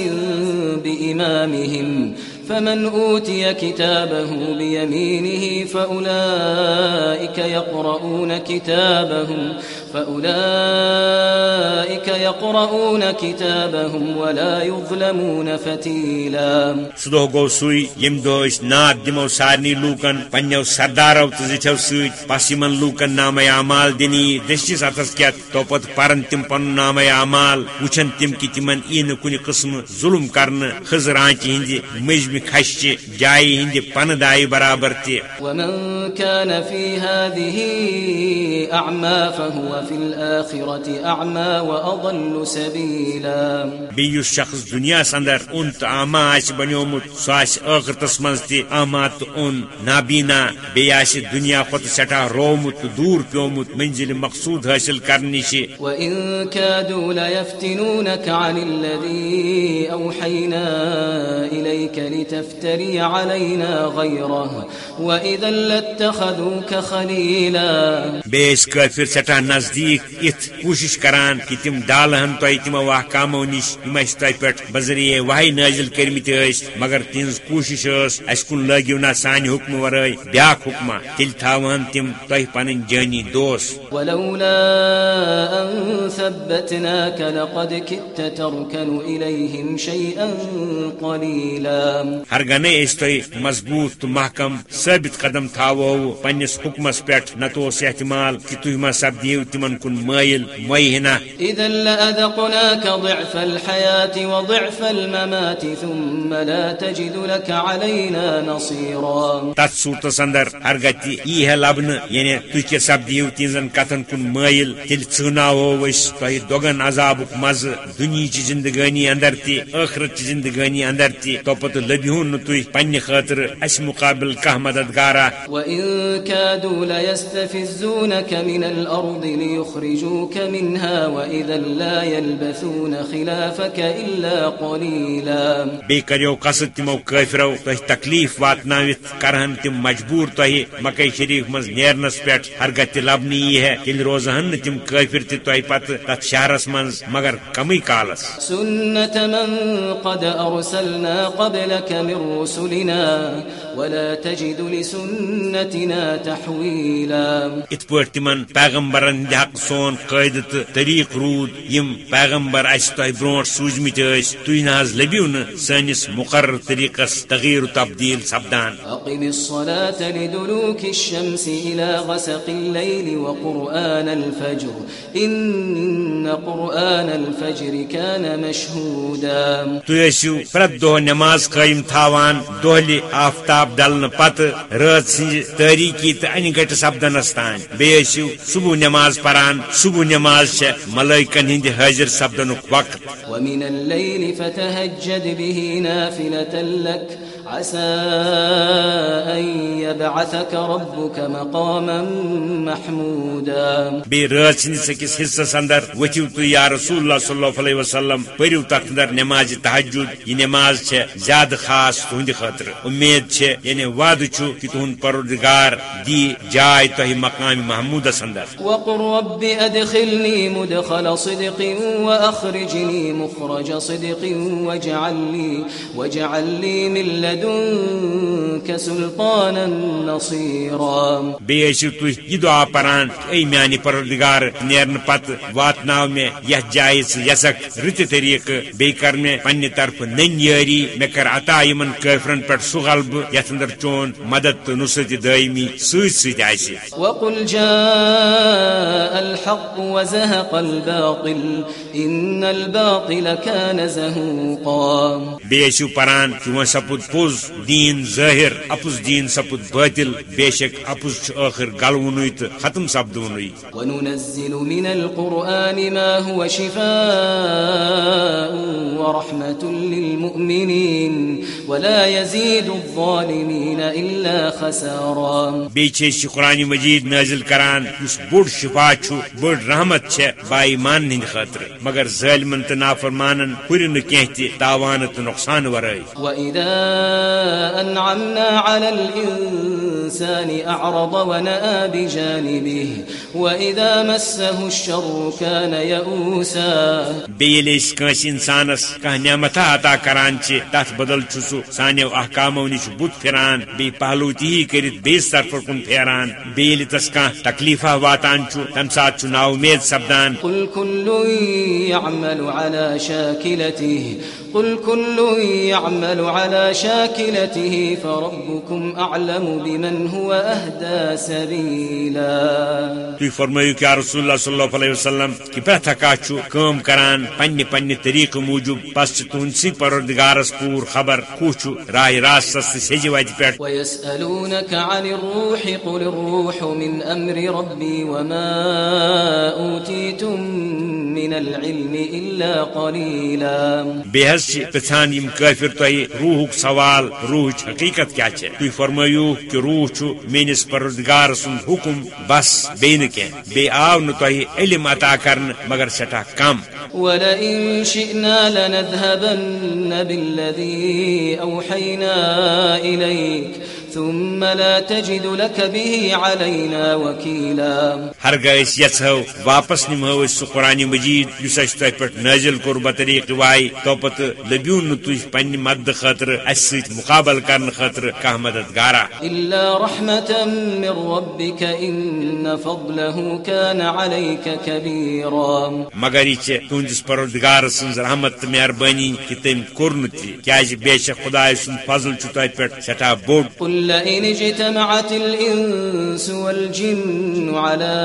بإمامهم فمن أوتي كتابه بيمينه فأولئك يقرؤون كتابهم فأولئك يقرؤون كتابهم ولا يظلمون فتيلا سہ دہ گو سُے ییٚمہِ دۄہ أسۍ ناد دِمو سارنٕے لوٗکن پننیو سردارو زِٹھیو سۭتۍ پس یِمن لوٗکن نامے اعمال دِنی دٔچھنِس اتھس کٮ۪تھ تو پتہٕ پرن تِم پنُن نامے اعمال وٕچھن تِم کہِ تِمن یی نہٕ کُنہِ قٕسمہٕ ظُلم کرنہٕ خٔز رانچہِ ہِنٛدِ مٔنٛزمہِ خشچہِ جایہِ ہِنٛدِ پنہٕ دایہِ برابر تہِ ومن كان في هذه أعمى فهو وفي الآخرة أعمى وأضل سبيلا. بیس شخص دنیا اندر اون تو آما آس بنیومت سہ آس ٲخرتس منٛز تہِ آما تو اون نابینا آسہِ دنیا سٮ۪ٹھاہ روومُت تہٕ دوٗر پیومُت منزِل مقصوٗد حٲصِل کرنہٕ نِشہِ وإن كادوا ليفتنونك عن الذي أوحينا إليك لتفتري علينا غيره. وإذا لاتخذوك خليلا. بیٚیہِ ٲسۍ کٲفِر سٮ۪ٹھاہ نزدیٖک یِتھ کوٗشِش کران کہِ تِم ڈالہن تۄہہِ تِمو احکامو نِش یِم تۄہہِ پٮ۪ٹھ بذریعے وحی نٲزِل کٔرمٕتۍ ٲسۍ مگر تِہنٛز کوٗشِش اَسہِ کُن لٲگِو نہ سانہِ حُکمہٕ ورٲے بیٛاکھ حُکما تیٚلہِ تھاوہن تِم تۄہہِ پنٕنۍ جٲنی دوس ولولا أن ثبتناك لقد كدت تركن إليهم شيئا قليلا۔ ہرگنے أسۍ تۄہہِ مضبوٗط تہٕ محکم ثٲبت قدم تھاوو پننس حُکمس نتہٕ اوس احتمال کہِ تُہۍ ما سپدیو تِمن کُن مٲیل مۄیہِ إذا لأذقناك ضعف الحياة وضعف الممات ثم لا تجد لك علينا نصيرا۔ اندر ہرگہ تہ یی ہے لبنہ یعنی کیا سپدیو تہذن کتن کن مائل۔ تیل ثناو اس تہ دوگن عذابک مزہ دنیا زندگانی اندر تہ ٲخرت زندگانی اندر تہ توپت لبہون نہ تھی پنہ خاطر اس مقابل کانٛہہ مددگارا وإن كادوا ليستفزونك من الأرض ليخرجوك منها وإذا لا يلبثون خلافك إلا قليلا. بی کریو قصد تمو کافرو تہ تکلیف واتناوت کرہن تم مجبور تہ مکئی شریف مز ہرگہ تہ لبنہ یہ ہے۔ تیل روزہن نہ تم کافر تہ تہ پتہ تت شہرس مز مگر کمی کالس۔ سنة من قد أرسلنا قبلك من رسلنا ولا تجد لسنتنا تحويلا. ات پٲٹھۍ تمن پیغمبرن حق سون تہٕ طریٖق روٗد یِم پیغمبر سوٗزمٕتۍ ٲسۍ تُہۍ نہ حظ لٔبِو نہٕ سٲنِس مقرر طریٖقس تغیٖر و تبدیٖل سپدان أقم الصلاة لدلوك الشمس إلى غسق الليل وقرآن الفجر. إن قرآن الفجر كان مشهودا. تُہۍ ٲسِو پرٛٮ۪تھ دۄہ نٮ۪ماز قٲیِم تھاوان دۄہلہِ آفتاب ڈلنہٕ پتہ رات سن تاریخی تو ان گٹ سپدنس تان بیٚیہِ صبح نماز پران، صبح نماز سے ملائکن ہند حاضر سپدنُک وقت۔ ومن الليل فتهجد به نافلة لك عسى أن يبعثك ربك مقاما محمودا. ہٕنٛدِس أکِس حِصس اندر تُہۍ یا رسول اللہ صلی اللہ علیہ وسلم پٔرِو تتھ اندر نٮ۪مازِ تحجُد یہِ نٮ۪ماز چھےٚ زیادٕ خاص تُہنٛدِ خٲطرٕ اُمید چھےٚ یعنی وعدٕ چھُ کہِ تُہُنٛد پروردگار دی جاے تۄہہِ مقامہِ محموٗدس اندر وقل رب أدخلني مدخل صدق وأخرجني مخرج صدق واجعل لي, واجعل لي من لدنك سلطانا نصيرا. ٲسِو تُہۍ یہِ دعا پران اے میانہِ پروردگار نیرنہٕ پتہٕ واتناو یتھ جایہِ ژٕ یژھکھ رٕتہِ طریٖقہٕ بیٚیہِ کر طرفہٕ نٔنۍ یٲری مےٚ کر عطا یِمن سُہ غلبہٕ یتھ اندر چون مدد تہٕ نُصرتہِ دٲیمی سۭتۍ سۭتۍ آسہِ وقل جاء الحق وزهق الباطل إن الباطل كان زهوقا. ٲسِو پران کہِ وۄنۍ سپُد پوٚز دیٖن ظٲہِر اپُز دیٖن سپُد بٲطِل بے شک اپُز چھُ ٲخر غلوُنُے تہٕ ختم سپدوُنُے وننزل من القرآن ما هو شفاء ورحمة للمؤمنين ولا يزيد الظالمين إلا خسارا. چھِ یہِ قرآنہِ مجیٖد نٲزِل کران یُس بوٚڑ شفا چھُ بٔڑ رحمت چھےٚ باایمان ہٕنٛدِ خٲطرٕ مگر ظالمن تو نافرمانن ہُرِ نہٕ کینٛہہ تہِ تاوانہٕ تہٕ أعرض ونأى بجانبه وإذا مسه الشر كان يئوسا. کٲنٛسہِ انسانس کانٛہہ نعمتھا عطا کران چھِ تتھ بدل چھُ سُہ سانیو احکامو نِش بُتھ پھران بیٚیہِ پہلو تہی کٔرِتھ بیٚیِس طرفہٕ کُن پھیران. بیٚیہِ ییٚلہِ تس کانٛہہ تکلیفا واتان چھُ تمہِ ساتہٕ چھُ نا اُمید سپدان. قل كل يعمل على شاكلته قل كل يعمل على شاكلته فربكم أعلم بمن هو أهدى سبيلا. تھی فرمائیو کیا رسول اللہ صلی اللہ علیہ وسلم کہ پرت اکا کام کران پنہ پنہ طریقہ موجود پس تہنسی پروردگارس پور خبر کھوچ راہ راستس سیج وتہ پہ ويسألونك عن الروح قل الروح من أمر ربي وما أوتيتم من العلم إلا قليلا۔ بیس پھان یم کافر تہ روح سوال روح حقیقت کیا تھی فرمائیو کہ روح چھ میس پردگار سن حکم، بس بی کی بی آو نہ تہ علم عطا کرن مگر سٹھا کم۔ ولئن شئنا لنذهبن بالذي أوحينا إليك ثم لا تجد لك به علينا وكيلا. ہرگاہ یھو واپس نمو سہ قرآن مجید اس اس تہ پہ نازل کور بطریق وائی تو پتہ لبیو ن تھی پنہ مدد خاطر اس مقابل کرنے خاطر کھانا مددگارا إلا رحمة من ربك إن فضله كان عليك كبيرا۔ مگر یہ تہندس پروردگار سن رحمت مہربانی کہ تم کور تہ بے شک خدا سن فضل پہ سٹھا بوڑ۔ قل لئن اجتمعت الإنس والجن على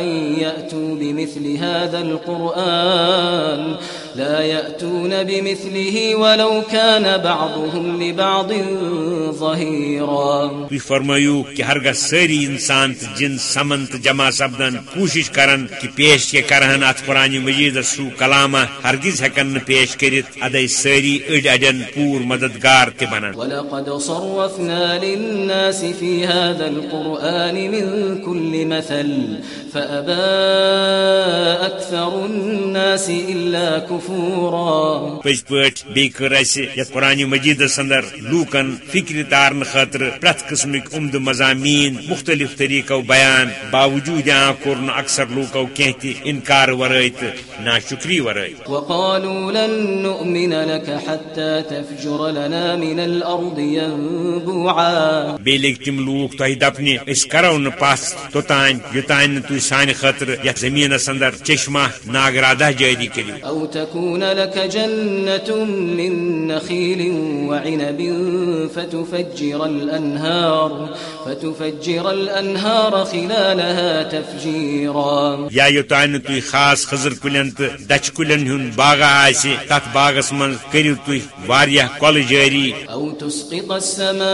أن يأتوا بمثل هذا القرآن لا يأتون بمثله ولو كان بعضهم لبعض ظهيرا. تھی فرمائیو کہ ہرگہ ساری انسان تو جن سمن تو جمع سپدن کوشش کرن کہ پیش کے کرہن ات قرآن مجید سو کلامہ ہرگز ہیکن نہ پیش کرت ادے ساری اڑ اڑن پور مددگار تہ بنن۔ ولقد صرفنا للناس في هذا القرآن من كل مثل فأبى أكثر الناس إلا كفورا پز پٹ بی کر اس یت قرآن مجید اندر لوکن فکر تارن خاطر پرت قسمک عمد مضامین مختلف طریقو بیان باوجود آ کورن اکثر لوکو کینہ انکار ورائے تو ناشکری ورائے وقالوا لن نؤمن لك حتى تفجر لنا من الأرض ينبوعا۔ بی لگ تم لوک تہ دپنہ اس کرو پس توتان یوتان تھی سان خاطر یت زمینس اندر چشمہ ناگرادہ جاری کرو۔ أو تكون لك جنة من نخيل وعنب فتفجر الأنهار فتفجر الأنهار خلالها تفجيرا. یا یوتان تھی خاص خزر تو دچ کلین ہن باغا آسی تت باغس من کرو تھی واریاہ کل جاری. أو تسقط السماء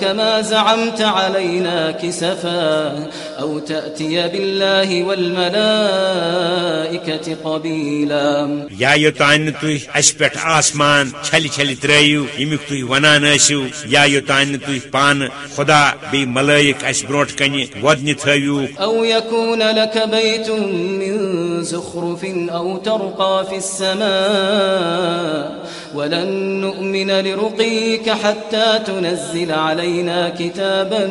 كما زعمت علينا كسفا أو تأتي بالله والملائكة قبيلا یا تھی اس پہ آسمان چھل چھل ترایو یمیک تھی ونان ٲسِو یا یوتان تھی پان خدا بی ملائک اس برونٹ کنہ ودنہ تھٲوِو أو يكون لك بيت من زخرف أو ترقى في السماء ولن نؤمن لرقيك حتى تنزل علينا كتابا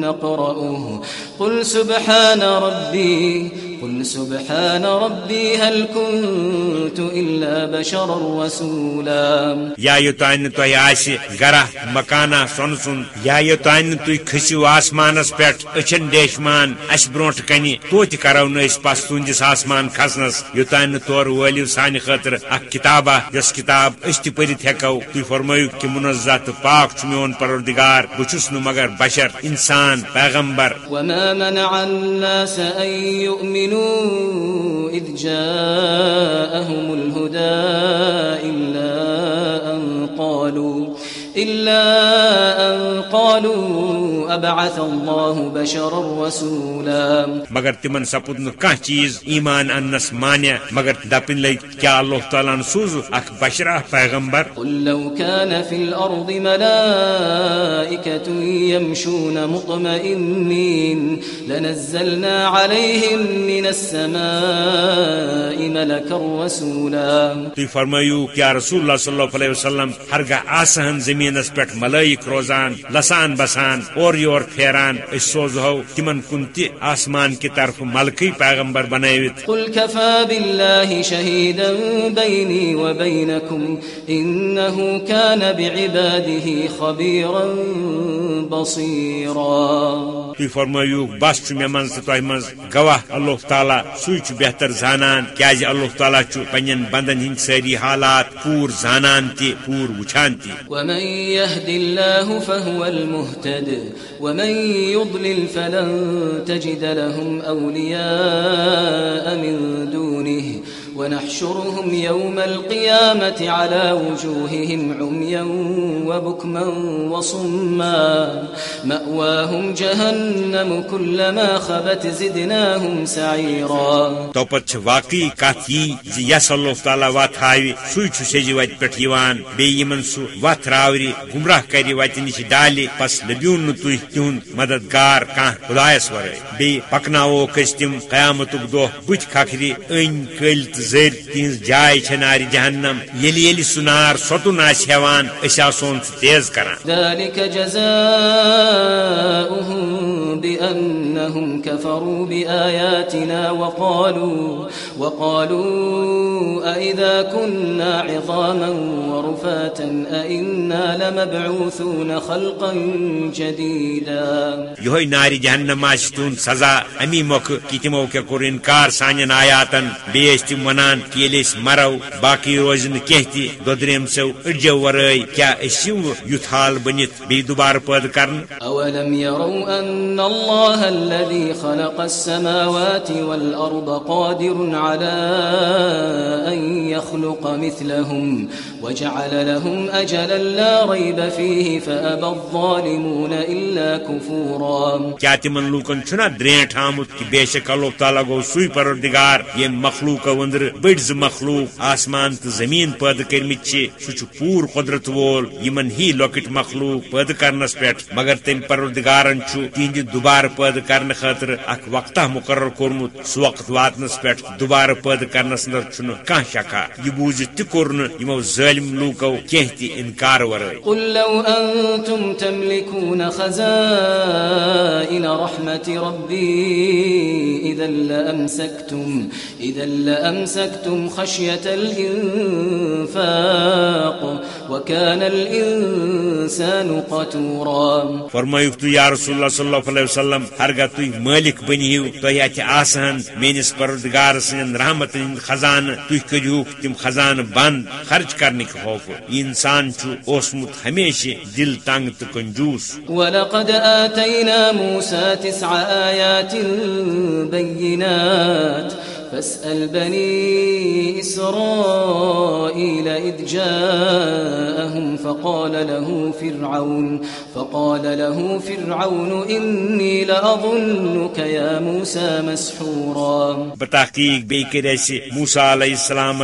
نقرأه. قل سبحان ربي قل سبحان ربي هل كنت إلا بشرا رسولا. یا یوتان تہ آس گرہ مکانہ سون سن یا یوتان تھی کھسو آسمانس پہ اچھن ڈیشمان اس برونٹ کنہ توتہ کرو نس پس تہندس آسمان کھسنس۔ یوتان تور ولو سانہ خاطر اخ کتابہ یس کتاب اس تہ پرت ہیکو۔ تھی فرمائیو کہ منزہ تو پاک چھ میون پروردگار بچس نہ مگر بشر انسان پیغمبر۔ وما منع الناس أن يؤمنوا يؤمنوا إذ جاءهم الهدى إلا أن قالوا إلا أن قالوا أبعث الله بشرا رسولا. مگر تمن سپود نہ کانٛہہ چیز ایمان اننس مانیا مگر دپن لگ کیا اللہ تعالیٰ سوز اخ بشرا پیغمبر؟ قل لو كان في الأرض ملائكة يمشون مطمئنين لنزلنا عليهم من السماء ملكا رسولا. تھی فرمائیو کیا رسول اللہ صلی اللہ علیہ وسلم ہرگاہ آسہن زمین زمینس پہ ملائک روزان لسان بسان اور یور پھیران۔ اس سوزہو تمن کن تہ آسمان کی طرف ملکی پیغمبر بنائیت قل كفى بالله شهيدا بيني وبينكم إنه كان بعباده خبيرا بصيرا۔ تھی فرمایو بس چھ مے من تہ من گواہ اللہ تعالی سوی چھ بہتر زانان کیاز اللہ تعالی چھ پنن بندن ہند ساری حالات پور زانان تی پور وچھان ومن يهد الله فهو المهتد ومن يضلل فلن تجد لهم أولياء من دونه ونحشرهم يوم القيامة على وجوههم عميا وبكما وصما. مأواهم جهنم كلما خبت زدناهم سعيرا. توپت واقعی کت یہ یس اللہ تعالیٰ وت ہاوی سوی سوئی سیزی وت پہ بیمن سہ وت راوری، گمراہ کر وتہ نش ڈالہ پس لبیون نا تھی تہد مددگار کان خدایس ورائے بی پکناوک تم قیامت دہ بت کھکھری ان کل زر تہذ جائے چھ نار جہنم یل یل سنار سوتن آس ہیوان اس آسون تیز کران ذلك جزاؤهم بأنهم كفروا بآياتنا وقالوا وقالوا أئذا كنا عظاما ورفاتا أئنا لمبعوثون خلقا جديدا۔ یہ نار جہنم آس تہد سزا امی موقع کہ تمو کیا کور انکار سان آیاتن بیس تم ونان کہ یل مرو باقی روز نا کی دودریم سو اڈجو ورائے کیا اسو یت حال بنت بی دوبارہ پید کرن؟ يروا الله الذي خلق السماوات قادر على يخلق مثلهم وجعل لهم أجلا لا ريب فيه فأبى الظالمون إلا كفورا. کیا تمن لوکن چھنا درینٹ آمت کہ بے شک اللہ تعالیٰ گو سوئی پروردگار یم مخلوق اندر بڑ مخلوق، آسمان تو زمین پید کرمت سہ پور قدرت وول، یمن ہی لۄکٹ مخلوق پید کرنس پہ مگر تم پروردگارن تہند دوبارہ پید کرنے خاطر اخ وقتہ مقرر کورمت سہ وقت واتنس پہ دوبارہ پید کرنس اندر چھن کانٛہہ شکا؟ یہ بوزت تہ کور یمو ظالم لوکو کینٛہہ تہ انکار ورٲے قل لو أنتم تملكون خزائن رحمة ربي إذا لأمسكتم إذا لأمسكتم خشية الإنفاق وكان الإنسان قتورا. فرمائیو تو یا رسول اللہ صلی اللہ علیہ وسلم ہرگاہ تھی مالک بنیو تہ ات آسان میس پردگار سن رحمت ہند خزانہ تھی کریوک تم خزانہ بند خرچ کرنے خوف یہ انسان چھ اوسمت ہمیشہ دل تنگ تو کنجوس۔ ولقد آتينا موسى تسع آيات بينات فاسأل بني إسرائيل إذ جاءهم فقال له فرعون، فقال له فرعون إني لأظنك يا موسى مسحورا. بتحقیق بی کر موسا علیہ السلام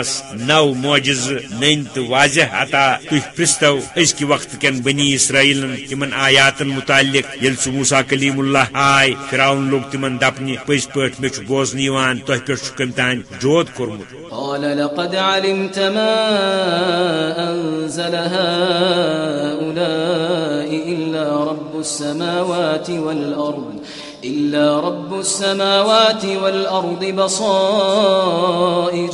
نو موجز نن تو واضح عطا تھی پرستو ازکہ وقت کن بنی اسرائیل تمن آیاتن متعلق یل سہ موسا کلیم اللہ آئے، فراؤن لوگ تمن دپنہ پز پہ مے بوزن یوان تہ پہ کم تان جود کورمت قال لقد علمت ما أنزل هؤلاء إلا رب السماوات والأرض، إلا رب السماوات والأرض بصائر.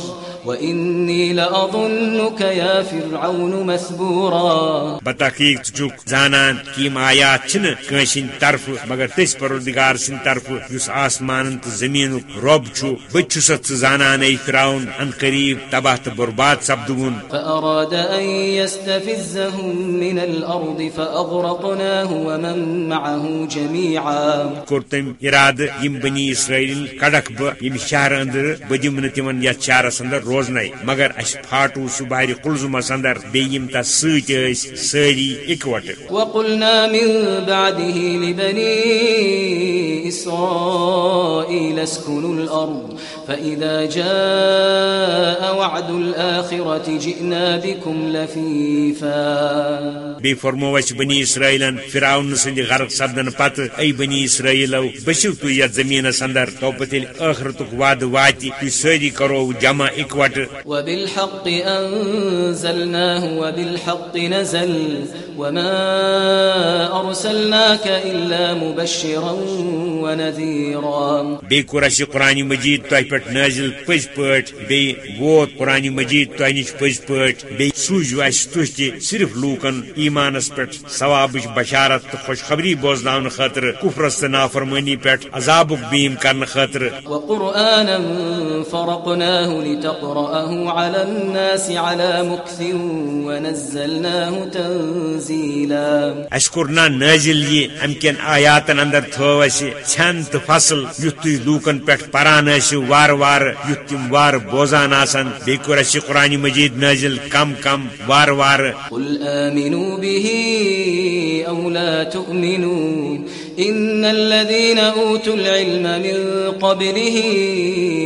وإني لأظنك يا فرعون مثبورا بتحقیق چک زانان کہ یم آیات چھ کنسن طرف مگر تس پروردگار سن طرف اس آسمان تو زمین رب چھ بت ست زانان ای فراؤن ان قریب تباہ تو برباد سپدون فأراد أن يستفزهم من الأرض فأغرقناه ومن معه جميعا کور تم اراد یم بنی اسرائیل کڑک بہ یم شہر اندر بدم ن تمن یتھ شہرس اندر روزن مگر اس پھاٹو سہ بار قلزمس اندر بیم تس ست ساری اکوٹ وقلنا من بعده لبني إسرائيل اسكنوا الأرض فإذا جاء وعد الآخرة جئنا بكم لفيفا۔ بی فرمو اس بنی اسرائیلن فراؤن سند غرق سپدن پتہ ای بنی اسرائیلو بسو تو یت زمینس اندر تو پتیل آخرتک وعد واتی تو ساری کرو جمع اکوٹ اکوٹ وبالحق أنزلناه وبالحق نزل وما أرسلناك إلا مبشرا ونذيرا. کور اس قرآن مجید تہ پہ نازل پز پٹ بی ووت قرآن مجید تہ نش پز پٹ بی سوزو اس تہ صرف لوکن ایمانس پہ ثوابچ بشارت تو خوشخبری بوزناون خاطر کفرس تو نافرمانی پہ عذابک بیم کرن خاطر۔ وقرآنا فرقناه لتقرأه على الناس على مكث ونزلناه تنزيلا اس کورنا نازل یہ ام کن آیاتن اندر تھو اس فصل یت لوکن پہ پران ٲسِو وار وار تِم وار بوزان آسان بیٚیہِ کوٚر اَسہِ قرآن مجید نازل کم کم وار وار. قل آمنوا به أو لا تؤمنوا إن الذين أوتوا العلم من قبله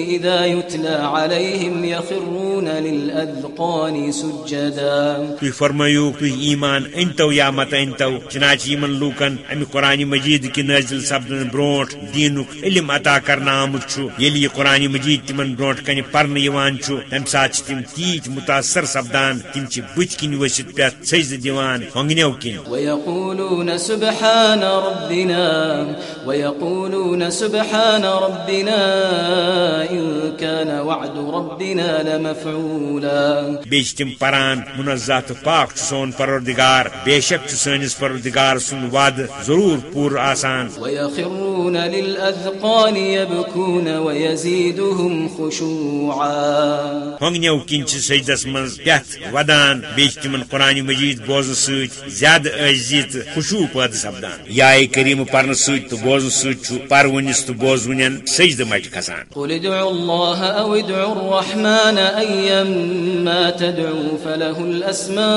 إذا يتلى عليهم يخرون للأذقان سجدا. تُہۍ فرمٲیِو تُہۍ ایمان أنتو یا مت أنتو چنانچہ یمن لوکن امہِ قرآن مجید کہِ نازل سپدن برونٛٹھ دیٖنُک علم عطا کرنہٕ آمُت چھُ ییٚلہِ یہِ قرآن مجید تِمن برونٛٹھ کنہِ پرنہٕ یِوان چھُ تمہِ ساتہٕ چھِ تِم تیٖتۍ مُتاثر سپدان تِم چھِ بٕتھِ کِنۍ ؤسِتھ پٮ۪تھ سجدٕ دِوان ہۄنگنیو کِنۍ ويقولون سبحان ربنا ويقولون سبحان ربنا إن كان وعد ربنا لمفعولا. بیٚیہِ چھِ تِم پران منزہ پاک سون پروردگار بے شک چھُ سٲنِس پروردگار سُنٛد وعدٕ ضروٗر پوٗرٕ آسان۔ ويخرون للأذقان يبكون ويزيدهم خشوعا. ہۄنگنیو کِنۍ چھِ سجدس منٛز پٮ۪تھ ودان چھِ تِمن قرآن مجید بوزنہٕ سۭتۍ زیادٕ عزی تہٕ خوشوٗ پٲدٕ سپدان۔ یایہِ کریٖمہٕ پرنہٕ سۭتۍ تہٕ بوزنہٕ سۭتۍ چھُ پرونِس تہٕ بوزوٕنٮ۪ن سجدٕ کھسان۔ قل ادعوا الله ادعوا الرحمن تدعوا فله الحسنى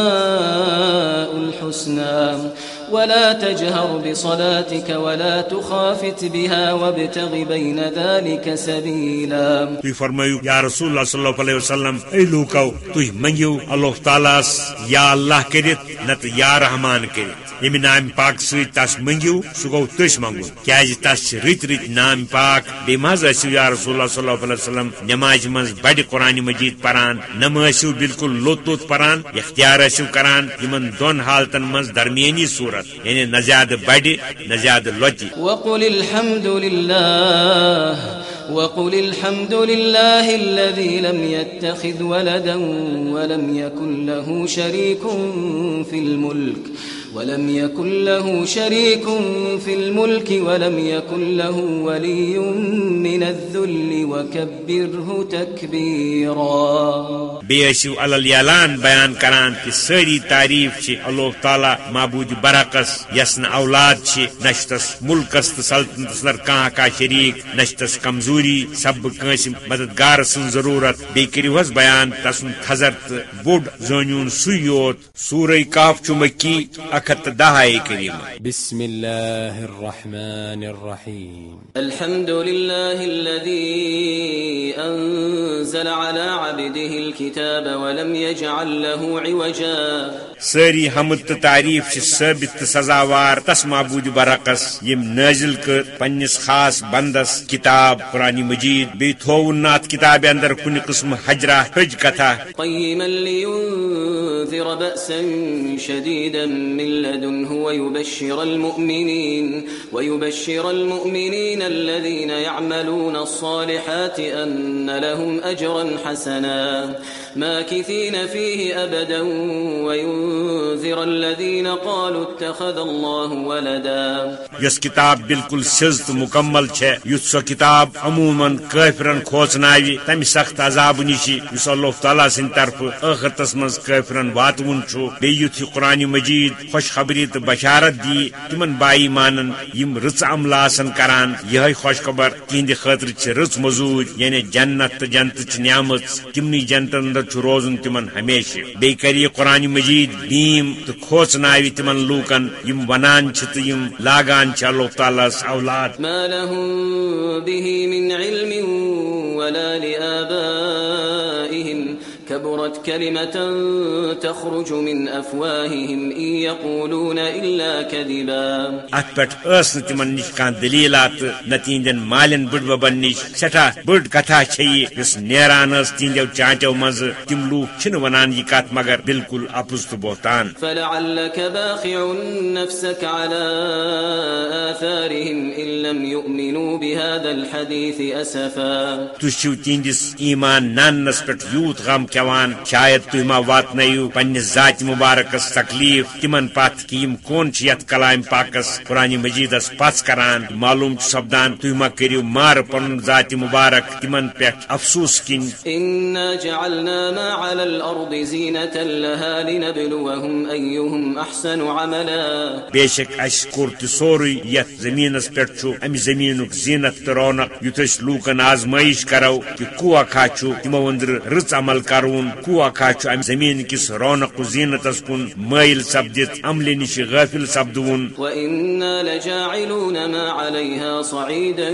ولا تجهر بصلاتك ولا تخافت بها وابتغ بين ذلك سبيلا. تُہۍ فرمٲیِو یا رسول اللہ صلی اللہ علیہ وسلم، اے لوٗکو تُہۍ منگِو اللہ تعالیٰ یا اللہ کٔرِتھ نتہٕ یا رحمان کٔرِتھ ییٚمہِ نامہِ پاک سۭتۍ تس منگِو سُہ گوٚو تٔسۍ منگُن کیازِ تس چھِ رٕتۍ رٕتۍ پاک؟ بیٚیہِ مہ حظ یا رسول اللہ صلی اللہ علیہ وسلم، نمازِ منٛز بڑِ قرآن مجید پران نہ مہ ٲسِو بالکل لوٚت لوٚت پران، اختیار ٲسِو کران، یِمن دۄن حالتن منٛز درمیٲنی صوٗرت. یعنی نہ زیادہ بڑ نہ زیادہ لۄتہِ وقل الحمد لله، وقل الحمد لله الذي لم يتخذ ولدا ولم يكن له شريك في الملك۔ ولم يكن له شريك في الملك ولم يكن له ولي من الذل وكبره تكبيرا. بیٚیہِ ٲسِو علان بیان کران کہ سٲری تعریف چھِ اللہ تعالیٰ معبوٗد برعکس یس نہٕ اولاد چھِ نہ چھِ تس مُلکس تہٕ سلطنتس اندر کانٛہہ کانٛہہ شریٖک نہ کمزوری سببہٕ کٲنٛسہِ مددگار سٕنٛز ضروٗرت۔ بیٚیہِ کٔرِو حظ بیان تسُنٛد تھزر تہٕ بوٚڑ زٲنِوُن سُے یوت سورے کاف چھُ مکی اکھ ہتھ تہٕ دہ آیے کریٖم۔ بسم الله الرحمن الرحيم الحمد لله الذي أنزل على عبده الكتاب ولم يجعل له عوجا۔ سٲری حمد تعریف ثٲبت تہٕ سزاوار تس معبوٗد برعکس یم نٲزل کٔر خاص بندس کتاب قرآن مجید۔ بیٚیہِ تھووُن نہٕ اتھ لينذر بأسا شديدا من لدنه ويبشر المؤمنين ويبشر المؤمنين الذين يعملون الصالحات أن لهم أجرا حسنا. ماكثين فيه أبدا وينذر الذين قالوا اتخذ الله ولدا. یس کتاب بالکل سز تو مکمل چھے. یُتھ سۄ کتاب عموماً کٲفرن کھوژناوِ تمہِ سخت عذاب نِش یُس اللہ تعالیٰ سٕنٛدِ طرفہٕ ٲخرتس منٛز کٲفرن واتوُن چھُ بیٚیہِ قرآن مجید خوشخبری تہٕ بشارت دی تِمن بائی مانن یِم رٕژ عملہٕ آسن کران یِہے خوش خبر تِہنٛدِ خٲطرٕ چھِ یعنی جنت تہٕ جنتٕچ نعمت تِمنٕے جنتن اندر چھُ روزُن تِمن ہمیشہِ۔ کر یہِ قرآن مجید، دیٖم تہٕ کھوژناوِ تِمن لوٗکن، یِم ونان چھِ تہٕ یِم لاگان اللہ تعالیٰ اولاد۔ ما لهم به من علم ولا لآبائهم كبرت كلمة تخرج من أفواههم إن يقولون إلا كذبا. پہ اس تمن نش کان دلیلات نہ تہندین مالن بڑ ببن نش. سٹھا بڑ کتھا چھ اس نیران اس تہندو چانچو مز تم لوگ چھن ونان یہ کت مگر بالکل اپز تو بہتان فلعلك باخع نفسك على آثارهم إن لم يؤمنوا بهذا الحديث أسفا. تشو تہندس ایمان نانس پہ یوت غم کیوان شاید تھی ما وات نیو پنہ ذات مبارکس تکلیف تمن پت کہ یم کون یت کلام پاکس قرآن مجیدس پس کران معلوم سپدان تھی ما کریو مار پن ذات مبارک تمن پہ افسوس کن. إنا جعلنا ما على الأرض زينة لها لنبلوهم أيهم أحسن عملا. بے شک اس سوری یت زمینس پہ ام زمینک زینت تو رونق یت اس لوکن آزمائش کرو کہ کوا کھا چھو تمو اندر رچ عمل کرون کھا چھو ام زمین کس رونق زینتس کن مائل سپدت عمل نش غافل سپدون وإنا لجاعلون ما عليها صعيدا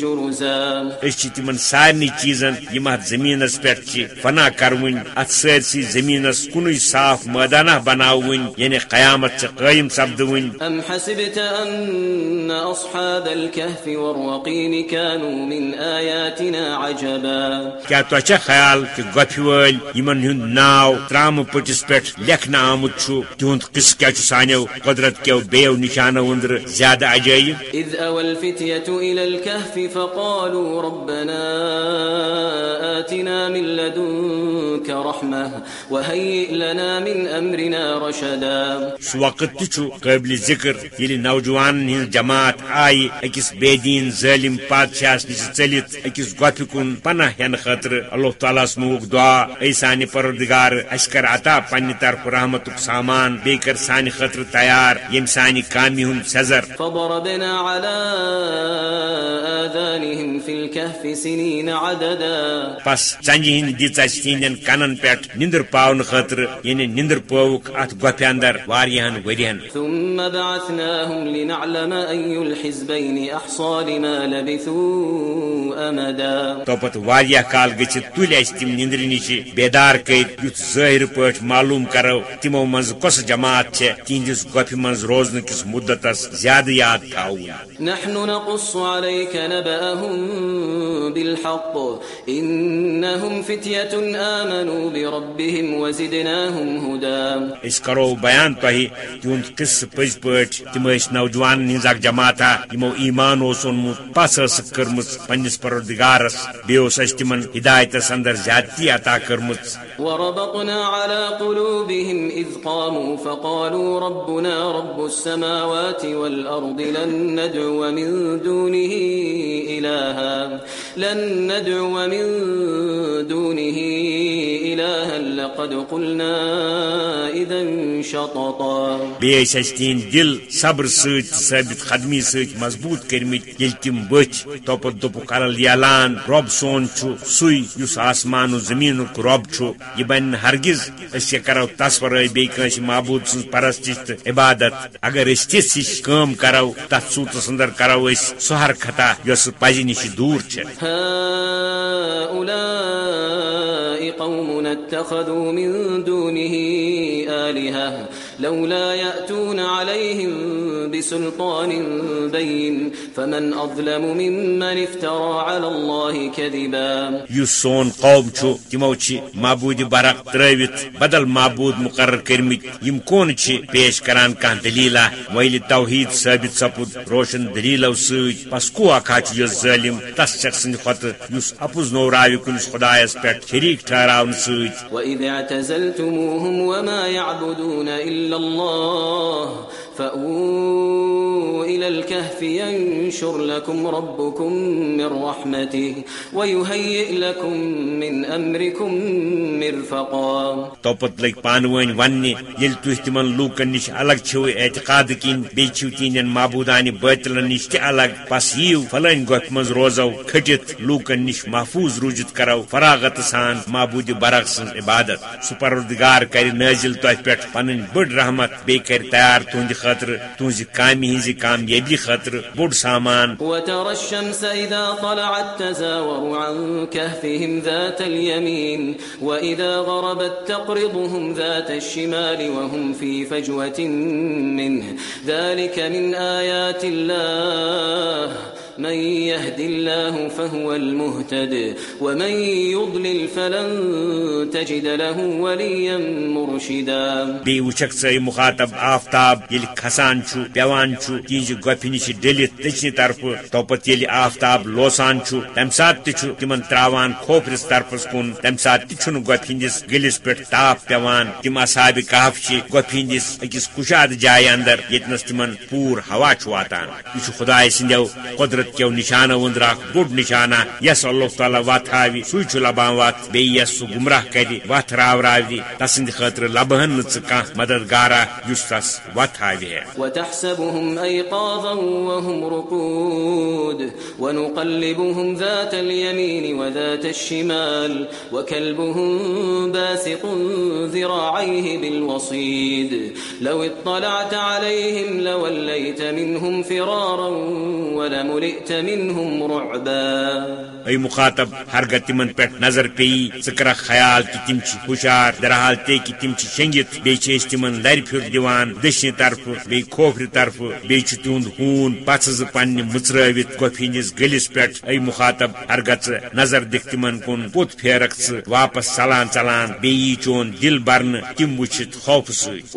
جرزا چھ تمن سارنی چیزن یم زمینس پہ فنا کرون ات سرسی زمینس کن صاف میدانہ بناون یعنی قیامت چھ قائم سپدون أم حسبت أن أصحاب الكهف والرقيم كانوا من آياتنا عجبا کیا تو خیال کہ گپھ ول یمن ہند ناو ترام پٹس پہ لکھنا آمت تہند قصہ کیا سانو قدرت کیو بیو نشانو اندر زیادہ عجائب۔ إذ أوى الفتية إلى الكهف فقالوا ربنا آتنا من لدنك رحمة وهيئ لنا من أمرنا رشدا۔ سو وقت تہ چھو قابل ذکر یل نوجوان ہند جماعت آئی اکس بے دین ظالم بادشاہ نش ژلت اکس گوپھ کن پناہ ہین خاطر اللہ تعالیٰ موگ دعا اے سانہ پروردگار اس کر عطا پنہ طرف رحمتک سامان بے کر سانہ خاطر تیار یم سانہ کامی ہند سزر. فضربنا على آذانهم في الكهف سنين عددا. پس ہند دِژ اس تہندین کنن پہ نندر پاون خاطر یعنی نندر پوک ات گوپھ اندر واریہن ورین ثم بعثناهم لنعلم أي الحزبين أحصى لما لبثوا أمدا. توپت واریاہ کال گژھت تل اس تم نندر نش بیدار کر یت ظاہر پٲٹھۍ معلوم کرو تمو مز کس جماعت چھ تہندس گوپھ مز روزن کس مدتس زیادہ یاد تھاون۔ نحن نقص عليك نبأهم بالحق إنهم فتية آمنوا بربهم وزدناهم هدى۔ اس کرو بیان تہ تہند قصہ پز پٲٹھۍ تم ٲسۍ نوجوانن ہنز اکھ یمو ایمان اوس اونمت پس ٲسکھ کٔرمٕژ پننس پروردگارس بیٚیہِ اوس اَسہِ تمن ہدایتس اندر زیادتی عطا کٔرمٕژ وربطنا على قلوبهم إذ قاموا فقالوا ربنا رب السماوات والأرض لن ندعو من دونه إلها لن ندعو من دونه إلها لقد قلنا إذا شططا۔ دل صبر سۭتۍ تہٕ ثٲبت قدمی سۭتۍ مضبوط کٔرمٕتۍ ییٚلہِ تِم بٔتھۍ توپت دوٚپُکھ کرل یالان رۄب سون چھُ سُے یُس آسمان و زٔمیٖنُک رۄب چھُ یہِ نہٕ ہرگز أسۍ کیٛاہ کرو تس بیٚیہِ کٲنٛسہِ معبوٗد سٕنٛز پرستش تہٕ عبادت اگر أسۍ تِژھ ہِش کٲم کرو تتھ صوٗرتس اندر کرو أسۍ سُہ حرکھتا یۄس پزِ نِش دوٗر چھےٚ هؤلاء قوم اتخذوا من دونه آلهة لولا يأتون عليهم بسلطان بين فمن أظلم ممن افترى على الله كذبا. یُس سون قوم چھُ تِمو چھِ معبوٗدِ برق ترٲوِتھ، بدل معبوٗد مقرر کٔرمٕتۍ، یِم کون چھِ پیش کران کانٛہہ دلیٖلا ویلہِ توحیٖد ثٲبت سپُد، روشن دلیٖلو سۭتۍ پس کو اکھا چھُ یُس ظٲلم؟ تس شخص سٕنٛدِ کھۄتہٕ یُس اپُز نوراوِ کُنس خۄدایس پٮ۪ٹھ شریٖک ٹھہراونہٕ سۭتۍ۔ وإذ اعتزلتموهم وما يعبدون إلا الله فأووا إلى الكهف ينشر لكم ربكم من رحمته ويهيئ لكم من أمركم مرفقا توپت لگ پانہٕ ؤنۍ وننہِ، ییٚلہِ تُہۍ تِمن لوٗکن نِش الگ چھِو اعتقاد کِنۍ، بیٚیہِ چھِو تِہنٛدٮ۪ن معبوٗدانہِ بٲطلن نِش الگ بس یِیو فلٲنۍ گۄپھِ منٛز روزو، کھٔٹِتھ لوٗکن نِش محفوٗظ روٗزِتھ کرو، فراغت سان معبوٗدِ برق سٕنٛز عبادت سُہ پروردگار کرِ نٲزِل تۄہہِ پٮ۪ٹھ پنٕنۍ رحمت، بیٚیہِ کرِ تیار تُہنٛدِ خاطر تہذ کام ہز کامیٲبی خاطر بوڑ سامان۔ وترى الشمس إذا طلعت تزاور عن كهفهم ذات اليمين، وإذا غربت تقرضهم ذات الشمال وهم في فجوة منه. ذلك من آيات الله. من يهد الله فهو المهتد، ومن يضلل فلن تجد له وليا مرشدا. بی وچک مخاطب آفتاب یل کھسان چھو پیوان چھو تیج گوپی نش ڈلت دچنی طرف، توپت یل آفتاب لوسان چھو تم سات تہ تمن تراوان کھوپرس طرفس کن تم سات تہ گوپی ہندس گلس پہ تاپ پیوان تم اصحاب کہف چھ گوپی اکس کشاد جائے اندر، یتنس تمن پور ہوا چھ واتان یہ خدا سندو قدرت قدرت کیو نشانہ وندر بوڑ نشانہ، یس اللہ تعالیٰ وت ہاوی سہ لبان وت بیس سہ گمراہ کر وت راو دی تسند خاطر لبہن نہ مددگارا اس تس وت ہاوی ہے۔ وتحسبهم ايقاظا وهم رقود، ونقلبهم ذات اليمين وذات الشمال، وكلبهم باسق ذراعيه بالوصيد. لو اطلعت عليهم لوليت منهم فرارا ولملئت منهم رعبا. اے مخاطب ہرگہ تمن پہ نظر پی ثر خیال کہ تم ہوشار درحال تے کہ تم شنگت بیس تم لر پھر دان دشن طرف بی کھوفر طرف بیس تہد ہون پھ پنہ مچروت گوپ ہندس گلس پہ اے مخاطب ہرگہ ث نظر دکھ تمن کن پوت پھیرک ث واپس ژلان ژلان بی چون دل برن تم وچت خوف ست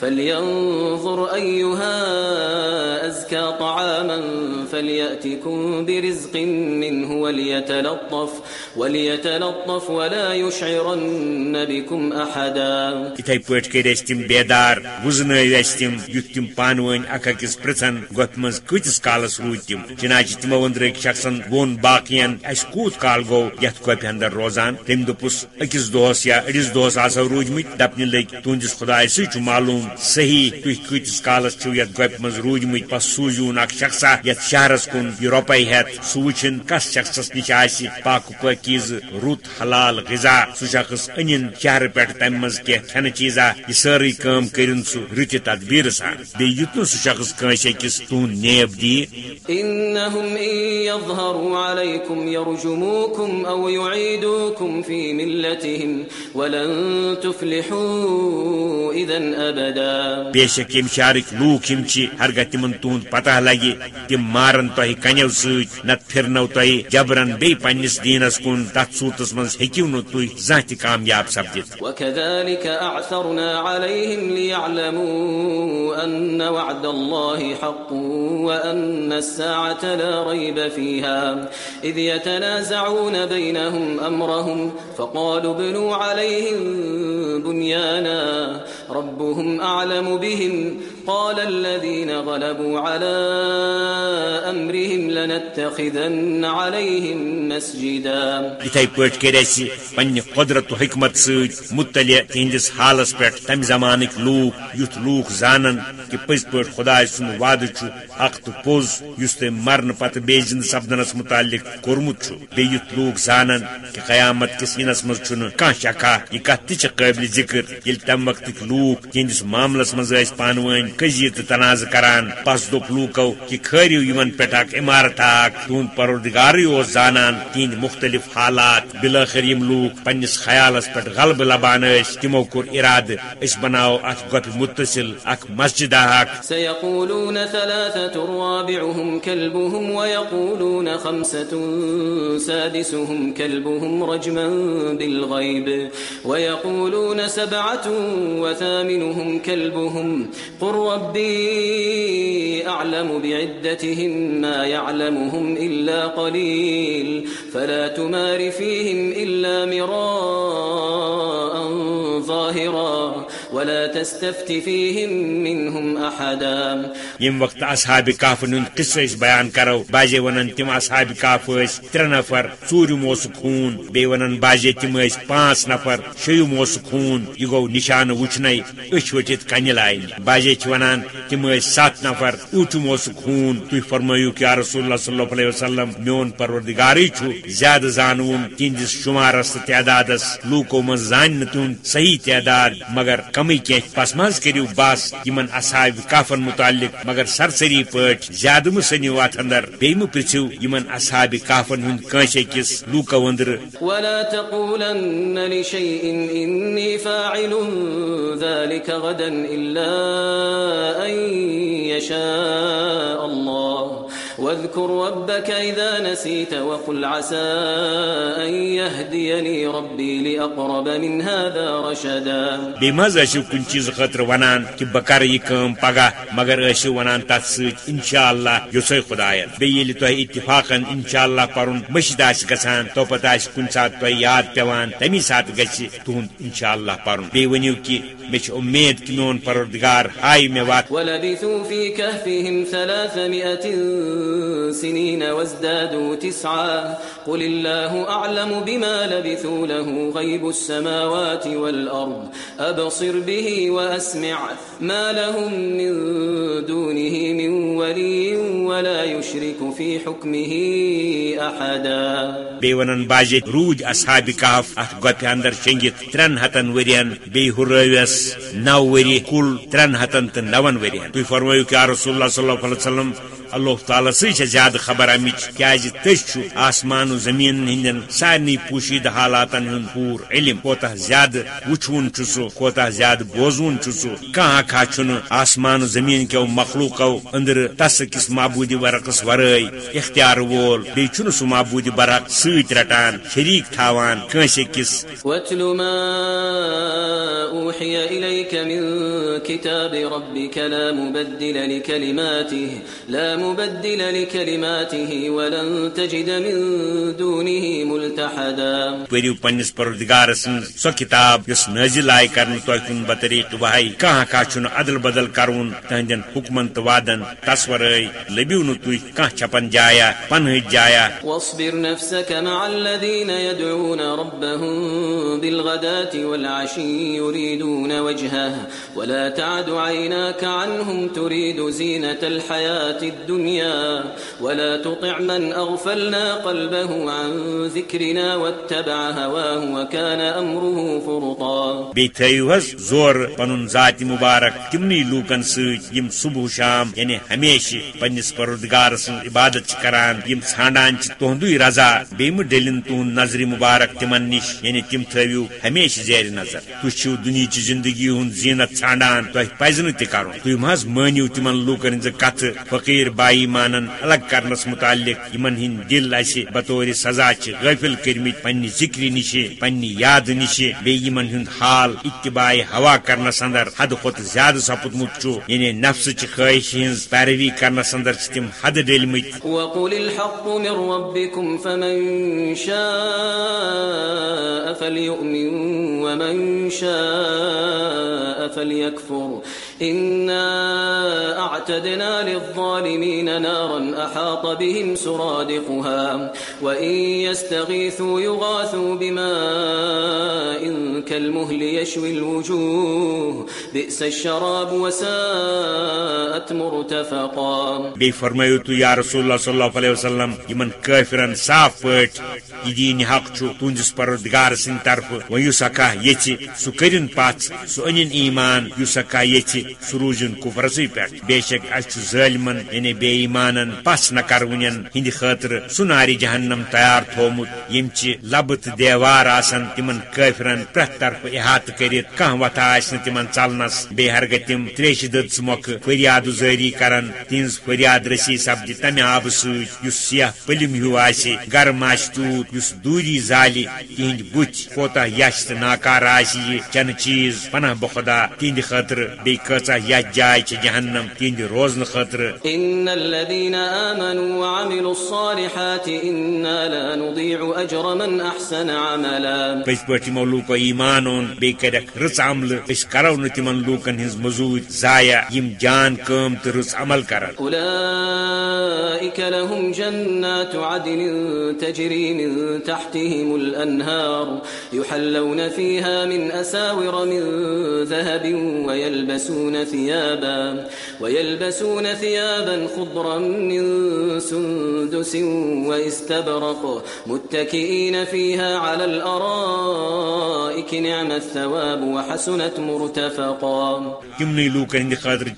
فلينظر أيها أزكى طعاما فليأتكم برزق منه وليتلطف وليتلطف ولا يشعرن بكم أحدا. اتھے پٲٹھۍ کٔرۍ أسۍ تِم بیدار وُزنٲوۍ أسۍ تِم یُتھ تِم پانہٕ ؤنۍ اکھ أکِس منٛز کۭتِس کالس روٗدۍ تِم چنانچہ تِمو أنٛدرٕ شخصن ووٚن باقین اَسہِ کوٗت کال گوٚو یتھ گۄپھِ اندر روزان. تٔمۍ دوٚپُس أکِس دۄہس یا أڑِس دۄہس آسو روٗدمٕتۍ دپنہِ لٔگۍ تُہنٛدِس خۄدایہِ سٕے چھُ معلوٗم. صحیح تھی کتس کالس یت گپ مز روٗدمٕتۍ پس سوٗزیوٗن اکھ شخصا، یتھ شہرس کُن یہ رۄپے ہٮ۪تھ سُہ وٕچھِن کس شخصس نش آسہِ پاک پٲکیٖز حلال غذا، سُہ شخص أنِن شہرٕ پٮ۪ٹھ تمہِ منٛز کینٛہہ کھٮ۪نہٕ چیٖزا، یہِ سٲرٕے کٲم کٔرِن سُہ رٕتہِ تدبیٖرٕ سان بیٚیہِ یُت شخص کٲنٛسہِ أکِس تُہُنٛد نیب دِیہِ۔ إنهم إن يظهروا عليكم يرجموكم يعيدوكم في ملتهم ولن تفلحوا إذا أبدا بے شک یم شہرک لوک یم ہرگہ تمن تہد پتہ لگہ تم مارن تہ کنو ست نت پھرنو تہ جبرن بی پنس دینس کن تت صورتس من ہیکو نو تھی زان تہ کامیاب سپدت وكذلك أعثرنا عليهم ليعلموا أن وعد الله حق وأن الساعة لا ريب فيها۔ إذ يتنازعون بينهم أمرهم فقالوا بنوا عليهم بنيانا۔ ربهم أعلم بهم قال الذين غلبوا على أمرهم لنتخذن عليهم مسجدا. اتھے پٲٹھۍ کٔرۍ اَسہِ پننہِ قۄدرت تہٕ حکمت سۭتۍ مطلع تہنٛدِس حالس پٮ۪ٹھ تمہِ زمانٕکۍ لوٗکھ، یُتھ لوٗکھ زانن کہِ پٔزۍ پٲٹھۍ خۄداے سُنٛد وعدٕ چھُ، حق تہٕ پوٚز، یُس تٔمۍ مرنہٕ پتہٕ بیٚیہِ زِنٛدٕ سپدنس متعلق کوٚرمُت چھُ۔ بیٚیہِ یُتھ لوٗکھ زانن کہِ قیامت کِس یِنس منٛز چھُنہٕ کانٛہہ شکا یہِ کتھ تہِ چھِ قٲبلِ ذِکر، ییٚلہِ تمہِ وقتٕکۍ لوٗکھ معاملس منٛز ٲسۍ پانہٕ ؤنۍ کٔزی تہٕ تنازٕ کران پس دوٚپ لوٗکو کہِ کھٲرِو یِمن پٮ۪ٹھ اکھ عمارت اکھ تُہُنٛد پروردگارٕے اوس زانان تہنٛدۍ مختلف حالات بِلٲخر یِم لوٗکھ پننِس خیالس پٮ۪ٹھ غلبہٕ لبان ٲسۍ تِمو کوٚر ارادٕ أسۍ بناوو اتھ گۄپہِ متصل اکھ مسجد اکھ سيقولون ثلاثة رابعهم كلبهم ويقولون خمسة سادسهم كلبهم رجما بالغيب ويقولون سبعة وثامنهم كلبهم قل ربي أعلم بعدتهم ما يعلمهم إلا قليل فلا تمار فيهم إلا مرار ولا تستفت فيهم منهم أحدا. یم وقت اصحاب کاف ہند قصہ اس بیان کرو باجے ونن تم اصحاب کاف اس تر نفر ژورم اوس خون بی ونن باجے تم اس پانچ نفر شیم اوس خون یہ گو نشان وچنے اچھ وٹت کنہ لائن. باجے چھ ونان تم اس سات نفر اوٹم اوس خون تھی فرمایو کہ رسول اللہ صلی اللہ علیہ وسلم، میون پروردگاری چھو زیادہ زانون تہندس شمارس تعدادس لوکو من زان تہد صحیح تعداد، مگر کمی کی پس مز کرو بس یمن اصحاب کافن متعلق، مگر سرسری پٹ زیادہ مہ سنو ات اندر بی مہ پرچو یمن اصحاب کافن ہند کنس اکس لوکو اندر ولا تقولن لشيء إني فاعل ذلك غدا إلا أن يشاء الله واذكر ربك إذا نسيت وقل عسى أن يهديني ربي لأقرب من هذا رشدا. ٲسِو کُنہِ چیٖزٕ خٲطرٕ ونان؟ کرٕ یہِ کٲم پگاہ مگر ٲسِو ونان تتھ سۭتۍ انشاء اللہ یوٚژھے خۄدایَن بیٚیہِ ییٚلہِ تۄہہِ اتفاقن انشاء اللہ پرُن مٔشد آسہِ گژھان توپتہٕ آسہِ کُنہِ ساتہٕ تۄہہِ یاد پیوان تمی ساتہٕ گژھِ تُہُنٛد انشاء اللہ پرُن بیٚیہِ ؤنِو کہِ مےٚ چھِ اُمید کہِ میون پروردگار مےٚ وتھ ولبثوا في كهفهم ثلاثمائة سنين وازدادوا تسعا. قل الله أعلم بما لبثوا له غيب السماوات والأرض. أبصر به وأسمع. ما لهم من دونه من ولي ولا يشرك في حكمه أحدا. بیٚیہِ ونان باجے روٗدۍ اصحاب کہف اتھ گۄپہِ اندر شنگِتھ ترٛٮ۪ن ہتن ؤرین بیٚیہِ ہُرٲویس نو ؤری کُل ترٛٮ۪ن ہتن تہٕ نون ؤرین تُہۍ فرمٲیو کیا رسول اللہ صلی اللہ علیہ وسلم اللہ تعالیٰ سی چھِ زیادٕ خبر امِچ کیازِ تٔسۍ چھُ آسمان و زمین ہندین سارنٕے پوشیدہ حالاتن ہُنٛد پوٗرٕ علم۔ کوتاہ زیادٕ وٕچھوُن چھُ سُہ کوتاہ زیادٕ بوزوُن چھُ سُہ کانٛہہ اکھا چھُنہٕ آسمان و زمین کیو مخلوقو أنٛدرٕ تس أکِس معبوٗدِ ورقس ورٲے اختیار وول بیٚیہِ چھُنہٕ سُہ معبوٗدِ برق سۭتۍ رٹان، شریٖک تھاوان کٲنٛسہِ أکِس واتل ما أوحي إليك من كتاب ربك لا مبدل لكلماته، لا مبدل لكلماته ولن تجد من دونه ملتحدا. پٔرِو پننس پروردگار سٕنز سۄ کِتاب یۄس نٲزِل آیہِ کرنہٕ تۄہہِ کُن بطریق وحی کانٛہہ کانٛہہ چھُنہٕ ادل بدل کرُن تہنٛدٮ۪ن حُکمن تہٕ وادن ورٲے لٔبِو نہٕ تُہۍ کانٛہہ چھپن جایا پنہٕچ جایا۔ واصبر نفسك مع الذين يدعون ربهم بالغداة والعشي يريدون وجهه ولا تعد عيناك عنهم تريد زينة الحياة الدنيا ولا تطع من أغفلنا قلبه عن ذكرنا واتبع هواه وكان أمره فرطا. بیٚیہِ تھٲیِو حظ زورٕ پنُن ذاتہِ مُبارک تِمنٕے لوٗکن سۭتۍ یِم صبح شام یعنی ہمیشہِ پننس پروردگار سٕنز عبادت چھِ کران یِم ژھانڈان چھِ تُہندُے رضا بیٚیہِ مہ ڈٔلِن تُہند نظرِ مُبارک تِمن نِش یعنی تِم تھٲوِو ہمیشہِ زیرِ نظر. تُہۍ چھِو دُنہِچہِ زندگی ہُند زیٖنت ژھانڈان تۄہہِ پزِ نہٕ تہِ کرُن تُہۍ مہ حظ مٲنِو تِمن لوٗکن ہٕنزٕ کتھٕ فقیٖر بائی مانن الگ کرنس متعلق یمن ہند دل اسہِ بطور سزا چھِ غٲفل کٔرمٕتۍ پننہِ ذکرِ نِش پننہِ یاد نِش بیٚیہِ یمن ہُند حال اتباع ہوا کرنس اندر حد کھۄتہٕ زیادٕ سپُدمُت چھُ یعنی نفسٕچہِ خٲہِش ہٕنز پیروی کرنس اندر چھِ تِم حد ڈٔلمٕتۍ وقل الحق من ربكم فمن شاء فليؤمن ومن شاء فليكفر۔ إنا أعتدنا للظالمين نارا أحاط بهم سرادقها وإن يستغيثوا يغاثوا بماء كالمهل يشوي الوجوه بئس الشراب وساءت مرتفقا بیٚیہِ فرمٲیو تُہۍ یا رسول اللہ صلی اللہ علیہ وسلم، یمن کٲفرن صاف پٲٹھۍ، یہِ دین حق چھُ تُہنٛدِس پروردگار سٕنٛدِ طرفہٕ وۄنۍ یُس اکھا یژھِ سُہ کٔرِن پژھ، سُہ أنِن ایمان یُس اکھا یژھِ سُہ روٗزِن کُفرسٕے پٮ۪ٹھ بے شک اسہِ چھُ یعنی بے ایمانن، پس نہ کرونین ہٕنٛدِ خٲطرٕ سُہ جہنم تیار تھومُت۔ یِم چہِ لبہٕ دیوار آسن، تِمن کٲفرن پرٛٮ۪تھ طرفہٕ احاطہٕ کٔرِتھ کانٛہہ وتھا آسہِ نہٕ تِمن ژلنس بیٚیہِ ہرگہ تِم تریشہِ دٔژ مۄکھٕ فریاد زٲری کرن۔ تِہنٛز فریاد رسی سپدِ تمہِ آبہٕ سۭتۍ یُس سیاہ پٔلِم ہیوٗ آسہِ گرم آسہِ تیوٗت یُس دوٗری زالہِ تِہنٛدِ بُتھِ کوتاہ یش تہٕ ناکار آسہِ یہِ چنہٕ چیٖز، پناہ بخدا۔ تِہنٛدِ خٲطرٕ بیٚیہِ جاے چھِ جہنم تِہنٛدِ روزنہٕ خٲطرٕ إن الذين آمنوا وعملوا الصالحات إنا لا نضيع من عملا۔ ایمان ایمان عمل اس کرو ن تمن لوکن ہز مزور ضائع یم جان عمل أولئك لهم جنات عدن تجري من تحتهم الأنهار يحلون فيها من أساور من ذهب ويلبسون ويلبسون ثيابا ويلبسون ثيابا خضرا من سندس واستبرق متكئين فيها على الأرائك نعم الثواب وحسنت مرتفقا. تمنی لوکن ہند خاطر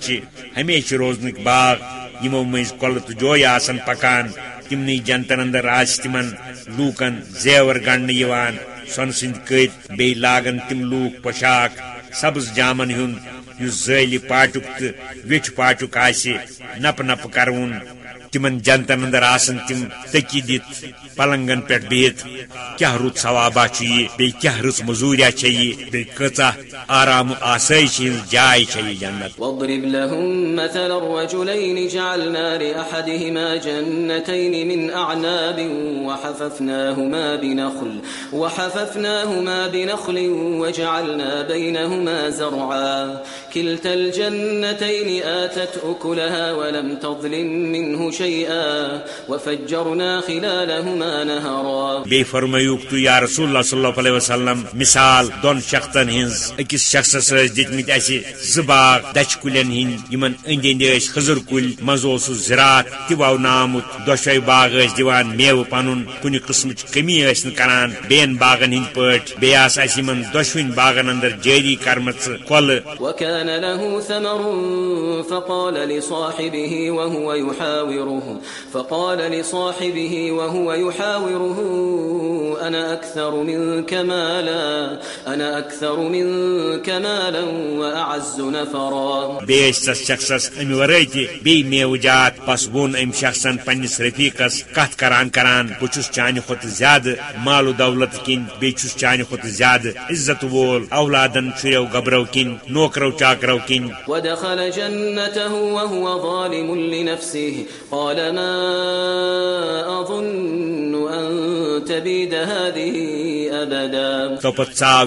ہمیشہ روزنک باغ، یمو مز کل تو جوی آسن پکان تمنی جنتن اندر آس تمن لوکن زیور گنڈ سن سند کت بی لاگن تم لوک پوشاک، سبز جامن ہند اس زل پاٹک تو ویٹ پاٹک آپ نپ نپ کرون تمن جنتن اندر آن تم تکی دت پلنگن پہ بہت کیا رت ثوابہ بی کیا رس مزوریا بی کچا آرام آسائش جائے چی جنت۔ واضرب لهم الرجلين جعلنا لأحدهما جنتين من أعناب وحففناهما بنخل وحففناهما بنخل وجعلنا بينهما زرعا. كلتا الجنتين آتت أكلها ولم تظلم منه شيئا. وفجرنا خلالهما نهرا. بي فرميوك تو يا رسول الله صلى الله عليه وسلم مثال دون شخصن هنز اكس شخص سرز ديتمت اسي زباغ دچ كلن هن يمن اند اند اس خزر كل مزوس زراعت تباو نامت دوشوي باغ اس ديوان ميو پانون كوني قسم كمي اس كران بين باغن هن پٹ بياس اس يمن دوشوين باغن اندر جيري كرمت كل وكان له ثمر فقال لصاحبه وهو يحاوره فقال لصاحبه وهو يحاوره أنا أكثر منك مالا أنا أكثر منك مالا وأعز نفرا. بيش شخص امي وريتي بي ميوجات پس بون ام شخصا پنس رفيقس کت کران کران بچس چاني خود زیاد مال و دولت کن بیچس چاني خود زیاد عزت وول اولادن شريو غبرو کن نوکرو چاکرو کن. ودخل جنته وهو ظالم لنفسه قال ما أظن أن تبيد هذه أبدا.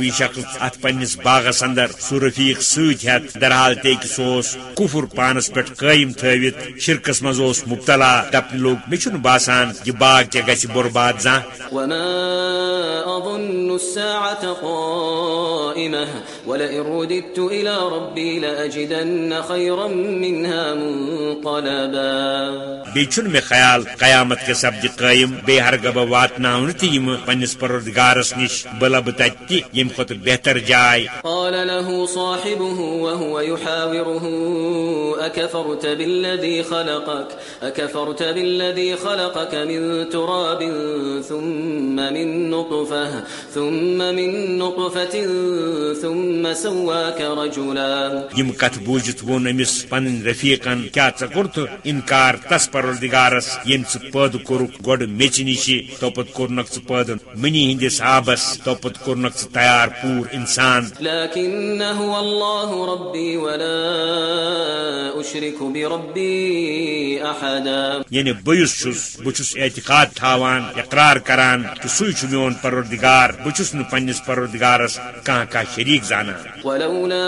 یہ شخص ات پنس باغس اندر سہ رفیق ست ہت درحال تک سوس کفر پانس پہ قائم تھوت شرکس مز مبتلا دپن لوگ مے باسان یہ باغ کیا گھ برباد زان وما أظن الساعة قائمة ولئن رددت إلى ربي لأجدن خيرا منها منقلبا۔ بیچن میں خیال قیامت کے سبد قائم بے ہرگب واتنا تیم پنس پروردگارس نش بلب تت یم خط بہتر جائے۔ قال له صاحبه وهو يحاوره أكفرت بالذي خلقك؟ أكفرت بالذي خلقك من تراب ثم من نطفة ثم من نطفة ثم سواك رجلا۔ یم کت بوجت وون امس پن رفیقن کیا ٹھیک انکار تس پروردگارس؟ یم ثہ پید کورک گوڑ میچ نش توپت کورنک ثہ پید منی ہندس آبس توپت کورنک ثہ تیار پور انسان لكن هو الله ربي ولا أشرك بربي أحدا یعنی بس چھس اعتقاد تھاوان اقرار کران کہ سوئی چھ میون پروردگار نہ پنس پروردگارس کان کا شریک زانا ولولا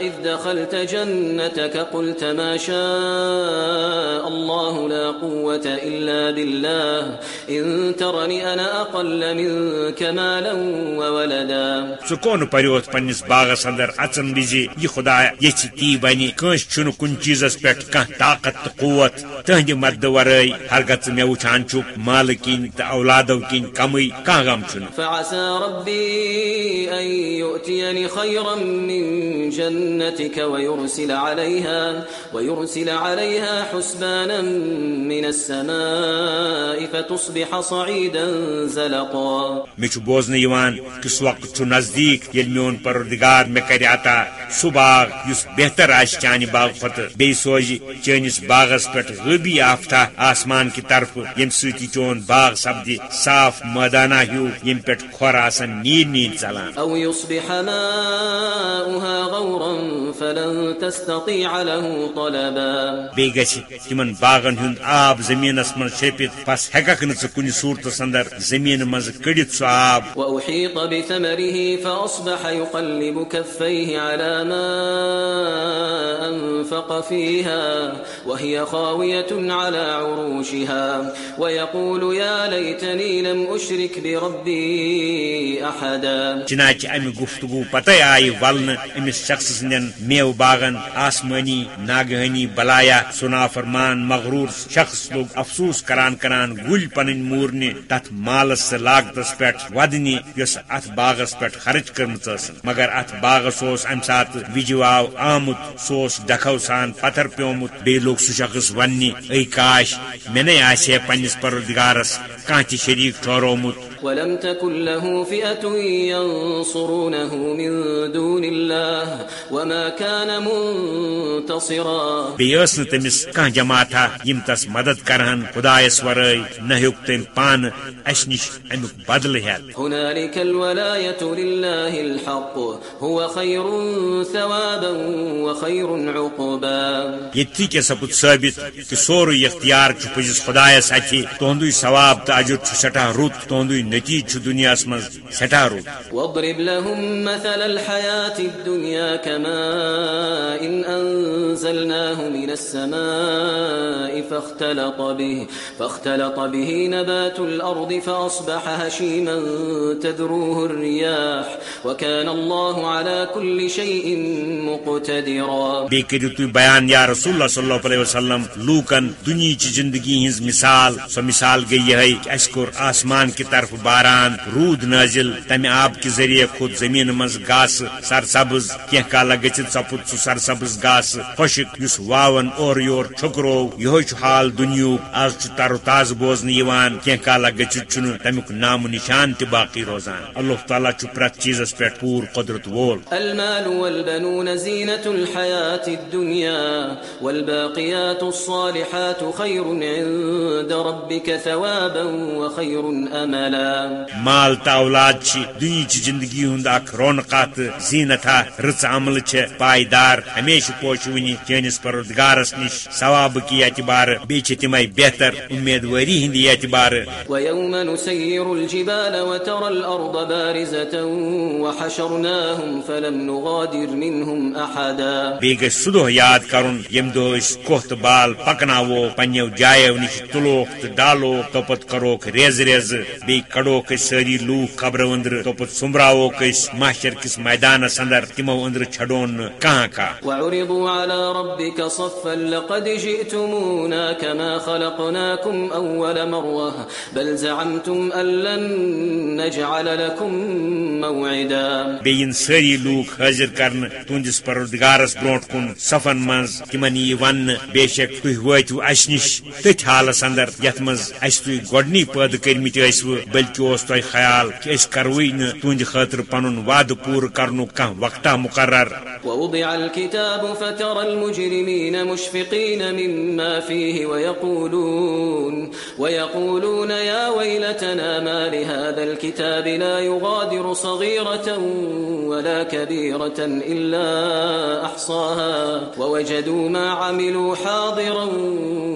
إذ دخلت جنتك قلت ما شاء الله لا قوة إلا بالله إن ترني أنا أقل منك مالا وولدا. سکون پریوت پنس باغس اندر اچن وز یہ خدا یچ تی بنی کنس چھن کن چیزس پہ کان طاقت قوت. تہند مدد ورٲے ہرگت مے وچھان چھک مال کن تو اولادو کن کمی کان غم چھن فعسى ربي أن يؤتيني خيرا من جنتك ويرسل عليها ويرسل عليها حسبانا من السماء فتصبح صعيدا زلقا. مے چھ بوزن یوان کس وقت چھ نزدیک یل میون پروردگار مے کر عطا سہ باغ یس بہتر آس چانہ باغ کھت بی سوز چٲنِس باغس پٮ۪ٹھ غٲبی آفتہ آسمان کی طرف. یم یہِ چون باغ سپدِ صاف مٲدانہ ہیوٗ ییٚمہِ پٮ۪ٹھ کھۄر آسان نیٖل نیٖل ژلان أو يصبح ماؤها غورا فلن تستطيع له طلبا. بیٚیہِ گژھِ تِمن باغن ہُنٛد آب زٔمیٖنس منٛز شرپِتھ پس ہٮ۪ککھ نہٕ ژٕ کن صورتس اندر زمین مز کڑت سہ آب. وأحيط بثمره فأصبح يقلب كفيه على ما أنفق فيها وهي خاوية على عروشها. ويقول يا ليتني لم أشرك بربي أحدا. چنانچہ امہ گفتگو پتہ آئی ولن امس شخص سندین میو باغن آسمانی ناگہانی بلایا سنا فرمان مغرور شخص لوگ افسوس کران کران گل پن مورنہ تت مالس سے لاگتس پہ ودنی یس ات باغس پہ خرچ کرم مگر ات باغس اس ام سات وجو آو آمت سوس ڈکھو سان پتھر پیومت۔ بی لوگ سہ شخص ونہ اے کاش، مے نے آسے پنس پروردگارس کان تہ شریک ٹھہرومت ولم تكن له فئة ينصرونه من دون الله وما كان منتصرا. بیس تمس کان جماعت یم تس مدد کرہن خدایس ورٲے نہ ہیوک تم پان اس نش امیک بدل ہیت هنالك الولاية لله الحق. هو خير ثوابا وخير عقبا. کے سپت ثابت کہ سورُے اختیار چھ پزس خدایس اتھی تہندی ثواب تو اجر چھ سٹھا رُت تہندی نتیج چھ دنیا مز سٹھا رُت واضرب لهم مثل الحياة الدنيا كماء إن أنزلناه من السماء فاختلط به فاختلط به نبات الأرض فأصبح هشيما تذروه الرياح وكان الله على كل شيء مقتدرا۔ تھی بیان یا رسول اللہ صلی اللہ علیہ وسلم لوکن دنیا چی زندگی ہز مثال سو مثال گئی یہ کہ اس کور آسمان کی طرف باران، رود نازل، تمہ آب کے ذریعے خود زمین مز گاس، سرسبز کی کالا گچت سپت سہ سرسبز گاس۔ خشک اس واون اور یور ٹھکرو یہ حال دنیا آز تر و تاز بوزن یوان کی کالا گچت چھ تمیک نام نشان تہ باقی روزان۔ اللہ تعالیٰ چھ پرت چیزس پہ پور قدرت وول۔ المال والبنون زينة الحياة الدنيا والباقيات الصالحات خير عند ربك ثوابا وخير أملا مال تو اولاد چھ دنیا چہ زندگی ہند اخ رونقات زینت رچ عمل چھ پائیدار ہمیشہ پوشونی چینس پروردگارس نش ثواب کی اعتبار بی چھ تمے بہتر امیدواری ہندی اعتبار۔ ويوم نسير الجبال وترى الأرض بارزة وحشرناهم فلم نغادر منهم أحدا۔ بی گھ سہ دہ یاد کرن یم کوہ تو بال پکناو پنو جایو نش تلوک تو ڈالوک توپت کروک ریز ریز بی کڑوک ساری لوک قبر اندر توپت سمبراوک أسۍ محشر کس میدانس اندر تمو اندر چھڑون کانٛہہ کانٛہہ وعرضوا على ربك صفا لقد جئتمونا كما خلقناكم أول مرة بل زعمتم أن لن نجعل لكم موعدا. بیین ساری لوک حاضر کرن تہندس پروردگارس برونٹ کن صفن مز تمن یہ ون بے شک تھی واتو اس نش تتھ حالس اندر یت مز اس تھی گۄڈنی پٲدٕ کٔرمٕتۍ ٲسوٕ بلکہ اوس تۄہہِ خیال کہ أسۍ کروٕے نہٕ تُہنٛدِ خٲطرٕ پنُن وعدٕ پوٗرٕ کرنُک وقتا مقرر ووضع الكتاب فترى المجرمين مشفقين مما فيه ويقولون ويقولون يا ويلتنا ما لهذا الكتاب لا يغادر صغيرة ولا كبيرة إلا أحصاها، ووجدوا ما عملوا حاضرا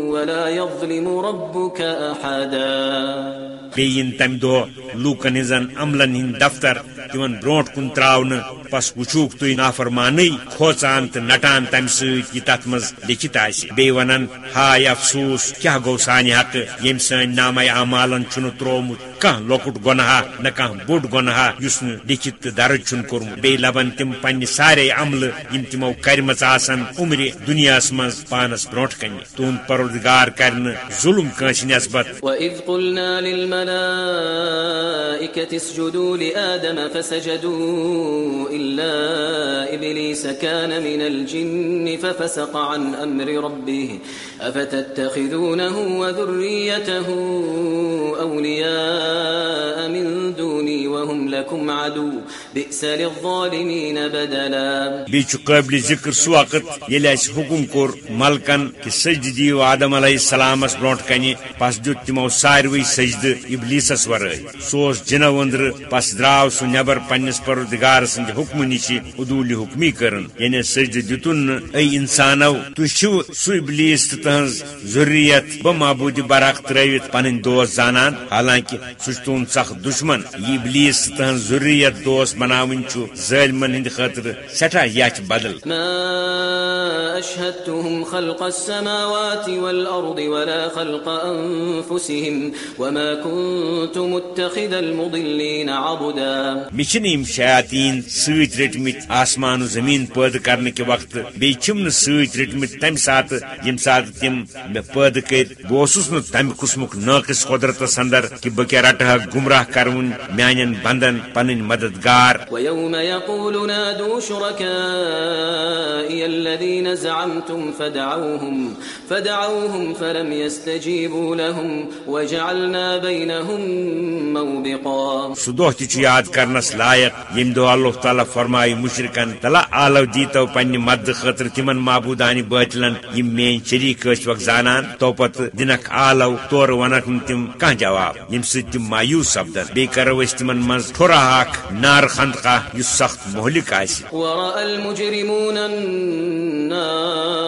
ولا يظلم ربك أحدا. بیین تم دہ لوکن ہزن عملن ہند دفتر تمن برونٹ کن تراؤن پس وچوک تھی نافرمانی کھوچان تو نٹان تم ست یہ تت مز لکھت آس بی ونان ہائے افسوس کیا گو سانہ حق یم سن نام اعمالن چھ ترومت کان لۄکُٹ گۄنہا نہ کانٛہہ بوٚڑ گۄنہا یُس نہٕ لیکھِتھ تہٕ درٕج چھُنہٕ کوٚرمُت بیٚیہِ لبن تِم پننہِ سارے عملہٕ یِم تِمو کرِمژ آسن عمرِ دُنیاہس منٛز پانس برونٛٹھ کنہِ تُہُنٛد پروردگار کرِ نہٕ ظُلم کٲنٛسہِ نسبت قلنا للملائكة اسجدوا لآدم فسجدوا إلا إبليس كان من الجن ففسق عن أمر ربه أفتتخذونه وذريته أولياء من دوني وهم لكم عدو بئس للظالمين بدلا بیچ قابل ذکر سو وقت یل اس حکم کور ملکن کہ آدم علیہ السلام اس برونٹ کنی پس دیت تمو ساروی سجد ابلیسس ورٲے سوس جنہ وندر پس دراو سو نبر پنس پروردگار سند حکم نشی عدول حکمی کرن یعنی سجد دتن ای انسانو تو شو سو ابلیس تہنز ضروریت ب معبود برق ترویت پن دوست زانان حالانکہ سہ سخ دشمن یہ ابلیس تہن ضروریت دوست بناون ظالمن ہند خاطر سٹھا یچ بدل ما أشهدتهم خلق السماوات والأرض ولا خلق أنفسهم وما كنت متخذ المضلين عبدا مشن یم شیاطین سوت رٹمت آسمان و زمین پید کرنے کے وقت بیچم سوت رٹمت تم سات یم سات تم پید کر بوسس نو تم قسمک ناقص قدرت سندر کہ بکہ رٹہ گمراہ کرون میانن بندن پنن مددگار۔ ويوم يقول نادوا شركائي الذين زعمتم فدعوهم فدعوهم فلم يستجيبوا لهم وجعلنا بينهم موبقا سدوہ تہ یاد کرنس لائق یم دو اللہ تعالی فرمائی مشرکن تلا آلو دیتو پنہ مد خاطر تمن معبودان باطلن یم مین شریک وقت زانان تو پت دنک آلو تور ونک تم کان جواب؟ یم ست تم مایوس سپدن بی کرو اس تمن مز تھورا ہاک نار خندقہ یس سخت مہلک آسی. ورأى المجرمون النار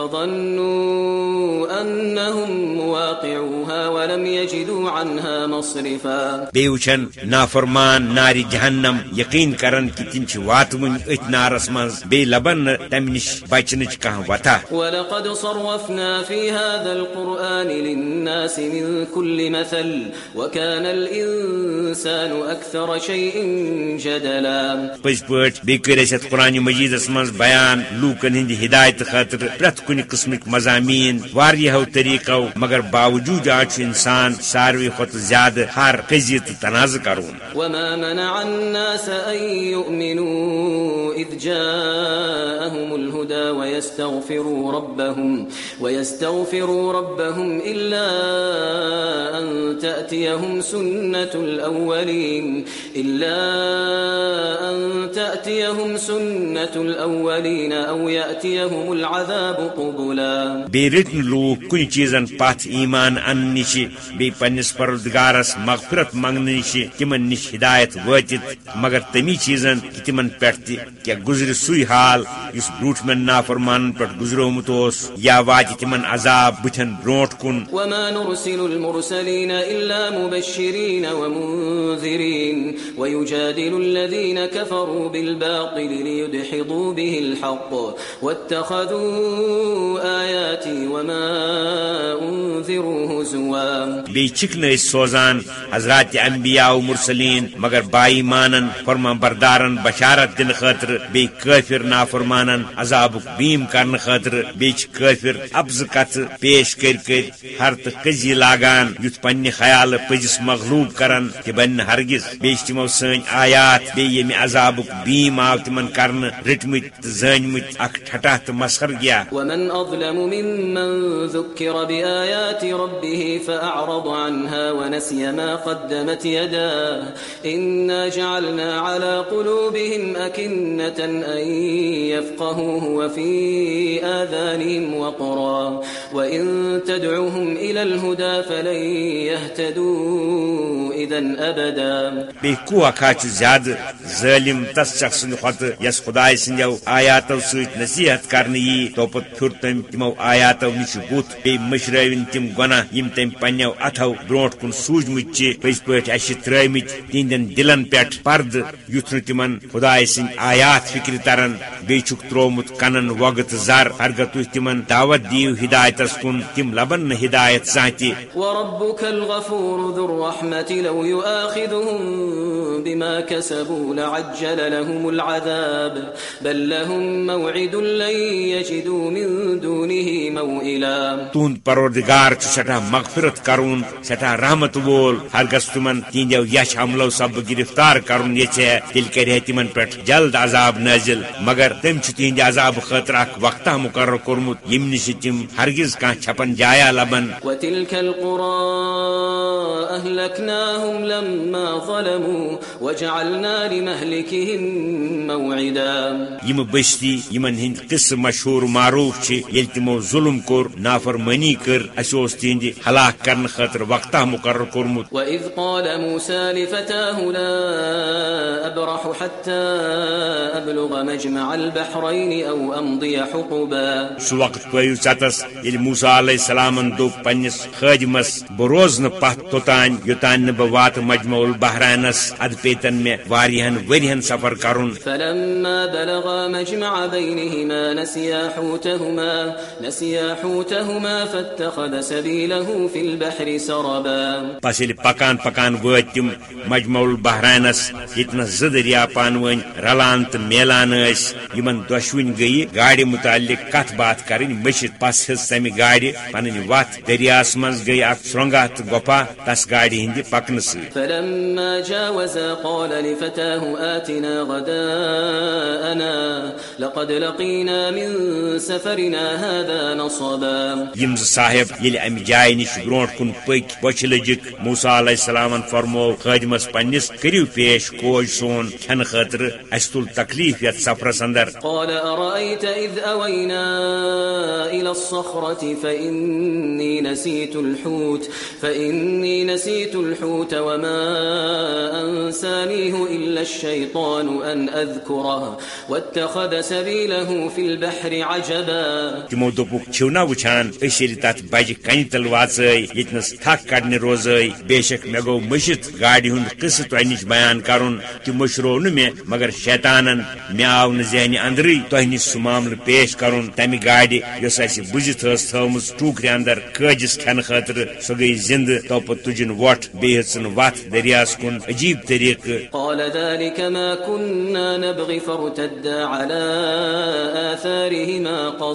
فظنوا أنهم مواقعوها ولم يجدوا عنها مصرفا. بیوچن نافرمان ناری جہنم یقین کرن کہ تم چھ واتون ات نارس مز بی لبن تم نش بچنچ کان وتا ولقد صرفنا في هذا القرآن للناس من كل مثل وكان الإنسان أكثر شيء جدلا. پز پٹ بی کر ات قرآن مجیدس مز بیان لوکن ہند ہدایت خاطر پرت کن قسمک مضامین واریہو طریقو، مگر باوجود آج انسان ساروی خط زیادہ ہر قضیت تنازع کرون وما منع الناس أن يؤمنوا إذ جاءهم الهدى ويستغفروا ربهم ويستغفروا ربهم إلا أن تأتيهم سنة الأولين، إلا أن تأتيهم سنة الأولين أو يأتيهم العذاب قبلا بی رتن لوک کن چیزن پت ایمان ان نش بی پنس پردگارس مغفرت منگن نش تمن نش ہدایت واتت مگر تمی چیزن کہ تمن پہ کیا گزر سوی حال اس بروٹ من نافرمان پہ گزرومت اس یا وات تمن عذاب بتن بروٹ کن. وما نرسل المرسلين إلا مبشرين ومنذرين. ويجادل الذين كفروا بالباطل ليدحضوا به الحق. واتخذوا آياتي وما هزوا. اس سوزان حضرات انبیاء و مرسلین مگر بائی مانن فرما بردارن بشارت دن خاطر بی کافر نافرمانن عذاب بیم کرن خاطر بیچ کافر ابز کت پیش کر کر ہر تو قزی لاگان یت پنہ خیال پزس مغلوب کرن کہ بن ہرگز بیچ تمو سن آیات بی یم عذاب بیم آو تمن کرن رٹمت زانمت اک ٹھٹا تو مسخر گیا۔ ومن أظلم ممن ذكر بآيات ربه فأعرض عنها ونسي ما قدمت يداه. إنا جعلنا على قلوبهم أكنة أن يفقهوه وفي آذانهم وقرا. وإن تدعوهم إلى الهدى فلن يهتدوا إذا أبدا. بی کو کھاچ زیادہ ظالم تس شخص کھت یس خدائے سندو آیاتو ست نصیحت کرنے یی توپت پھر تم تمو آیاتو نش بت بی مشرون تم گناہ یم تم پنو اتھو بروٹ کن سوجمت پز پہ اس ترمت تہندین دلن پہ پرد یت تمن خدائے سند آیات فکر تران بی ترومت کنن وگت زر۔ ہرگہ تھی تمن دعوت دیو ہدایتس کن، تم لبن نہ ہدایت سانتی وربك الغفور ذو الرحمة، لو يؤاخذهم بما كسبوا لعجل لهم العذاب، بل لهم موعد لن يجدوا من دونه موئلا تہد پروردگار چھ سٹھا مغفرت کرون سٹھا رحمت وول۔ ہرگس تمن تہندو یش حملو سب گرفتار کرن یچے تیل کرے تمن پہ جلد عذاب نازل۔ مگر تم چھ تہند عذاب خاطر اخ وقتہ مقرر کورمت یم نش تم ہرگز ہرگز کان چھپن جایا لبن۔ وتلك القرى أهلكناهم لما ظلموا وجعلنا لمهلكهم موعدا۔ یم بستی یمن ہند قصہ مشہور معروف یل تمو ظلم کور نافرمانی کر اس تہند ہلاک کرن خاطر وقتہ مقرر کورمت وإذ قال موسى لفتاه لا أبرح حتى أبلغ مجمع البحرين أو أمضي حقبا۔ سو وقت پیو ژتس یل موسیٰ علیہ السلام دوپ پنس خادمس بہ روز پت توتان یوتان نہ بہ وات مجمع البحرانس اد پیتن مے واریہن ورہن سفر کرن۔ فلما بلغا مجمع بينهما نسيا حوتهما نسيا حوتهما فاتخذ سبيله في البحر سربا. پس یل پکان پکان وات تم مجمع البحرانس یتنس زٕ دریا پانوین رلان تو میلان ٲسۍ. یمن دۄشوٕنۍ گٔیہِ گاڑِ متعلق کتھ باتھ کرٕنۍ مٔشِتھ پس ہٕژ تمہِ گاڑِ پنٕنۍ وتھ دریاس منٛز گٔیہِ اکھ سرٛنگا تہٕ گۄپھا تس گاڑِ ہٕنٛدِ پکنہٕ سۭتۍ. فلما جاوزا قال لفتاه آتنا غداءنا لقد لقينا من هذا نصبا. یم زٕ صاحب ییٚلہِ امہِ جایہِ نِش برونٛٹھ کُن پٔکۍ بۄچھِ لٔجِکھ موسا علیہ السلامن فرمو خٲدمس پننس کٔرِو پیش کوج سون کھٮ۪نہٕ خٲطرٕ اسہِ تُل تکلیف یتھ سفرس اندر قال أرأيت إذ أوينا إلى الصخرة فإني نسيت الحوت فإني نسيت الحوت وما أنسانيه إلا الشيطان أن أذكره واتخذ سبيله في البحر عجبا. تمو دوپُک چھِو نا وٕچھان أسۍ ییٚلہِ تتھ بجہِ کنہِ تل واژٲے ییٚتنس تھکھ کڑنہِ روزٲے بے شک مےٚ گوٚو مٔشِتھ گاڑِ ہُنٛد قصہٕ تۄہہِ نِش بیان کرُن تہِ مٔشرو نہٕ مےٚ مگر شیطانن مےٚ آو نہٕ ذہنہِ اندرٕے تۄہہِ نِش سُہ معاملہٕ پیش کرُن تمہِ گاڑِ یۄس اسہِ بُزِتھ ٲس تھٲومٕژ ٹوٗکرِ اندر قٲجِس کھٮ۪نہٕ خٲطرٕ سۄ گٔیہِ زِندٕ، تو پتہٕ تُجِن وۄٹھ بیٚیہِ ہیژٕن وتھ دریاس کُن، عجیٖب طریٖقہٕ قال ذلك ما كنا نبغي فارتدا على آثارهما قصصا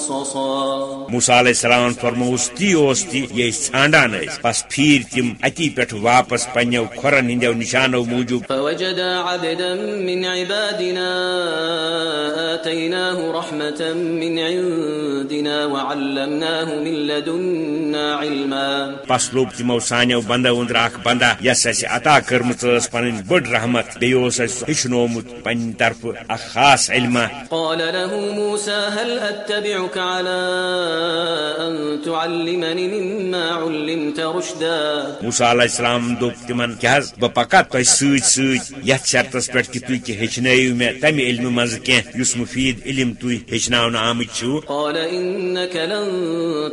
موسا علیہ السلام فرموس تی اوس تی یہ ژھانڈان ٲسۍ بس پھیٖرۍ تِم اتی پٮ۪ٹھ واپس پننٮ۪و کھۄرن ہٕنٛدٮ۪و نشانو موٗجوٗب فوجدا عبدا من عبادنا آتيناه رحمة من عندنا وعلمناه من لدنا علما۔ پس لوب تمو سانیو بندو اندر اخ بندا یس اسہِ عطا کٔرمٕژ ٲس پنٕنۍ بٔڑ رحمت۔ بیٚیہِ اوس اسہِ سُہ ہیٚچھنومُت پننہِ طرفہٕ اکھ خاص علما قال له موسى هل أتبعك على أن تعلمني مما علمت رشدا. موسا علیہ السلام دوٚپ تِمن بہٕ پکا تۄہہِ سۭتۍ سۭتۍ یتھ شرطس کہِ تُہۍ تہِ ہیٚچھنٲیِو مےٚ تمہِ علمہِ منٛزٕ کینٛہہ یُس مُفیٖد علم تُہۍ ہیٚچھناونہٕ آمٕتۍ چھِو قال إنك لن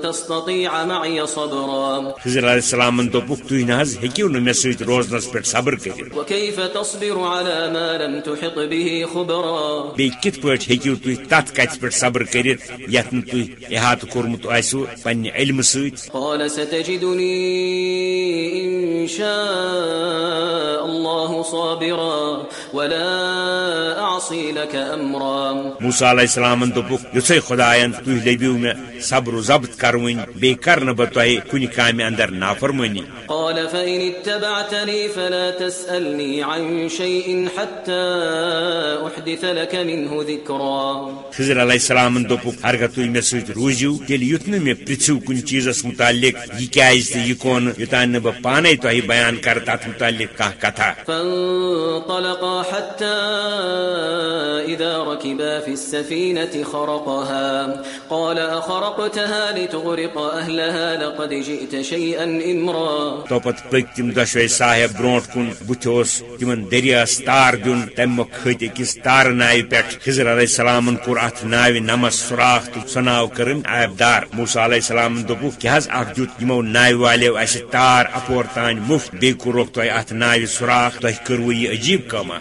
تستطيع معي صبرا. خضر علیہ السلامن دوٚپُکھ تُہۍ نہ حظ ہیٚکِو نہٕ روزنس پٮ۪ٹھ صبر کٔرِتھ وكيف تصبر على ما لم تحط به خبرا؟ کِتھ پٲٹھۍ ہیٚکِو تُہۍ تتھ کتھِ پٮ۪ٹھ صبر کٔرِتھ یتھ نہٕ تُہۍ احاطہٕ کوٚرمُت آسِوٕ پننہِ علمہٕ سۭتۍ قال ستجدني إن شاء الله صابرا ولا أعصي لك أمرا موسا علیہ السلامن دوٚپُکھ یُتھُے خۄدایَن تُہۍ لٔبِو مےٚ صبر و ضبط کروٕنۍ بیٚیہِ کرٕ نہٕ بہٕ تۄہہِ کُنہِ کامہِ اندر نافرمٲنی قال فإن اتبعتني فلا تسألني عن شيء حتى أحدث لك منه ذكرا. خضر علیہ السلامن دوٚپُکھ ہرگاہ تُہۍ مےٚ تیٚلہِ یُتھ نہٕ مےٚ پرژھِو کُنہِ چیٖزس مُتعلق یہِ کیازِ تہٕ یہِ کونہٕ یوٚتانۍ نہٕ بہٕ پانے تۄہہِ بیان کرٕ تتھ مُتعلق کانٛہہ کتھا فانطلقا حتى إذا ركبا في السفينة خرقها. قال أخرقتها لتغرق أهلها لقد جئت شيئا إمرا. توپت پٔکۍ تِم صاحب برونٛٹھ کُن بُتھِ اوس تِمن دریاس تار دیُن تمہِ کھٔتۍ أکِس تارٕ ناوِ پٮ۪ٹھ خضر علیہ السلامن کوٚر اتھ ناوِ نمس سوراخ تہٕ سۄ کرن کٔرٕن آبدار موسا علیہ السلام دوٚپُکھ کیٛاہ حض اخ دیُت یِمو ناوِ والیو اسہِ تار اپور تان مفت بیٚیہِ کوٚرُکھ تۄہہِ اتھ ناوِ سوراخ تہ کرو یہ عجیب کما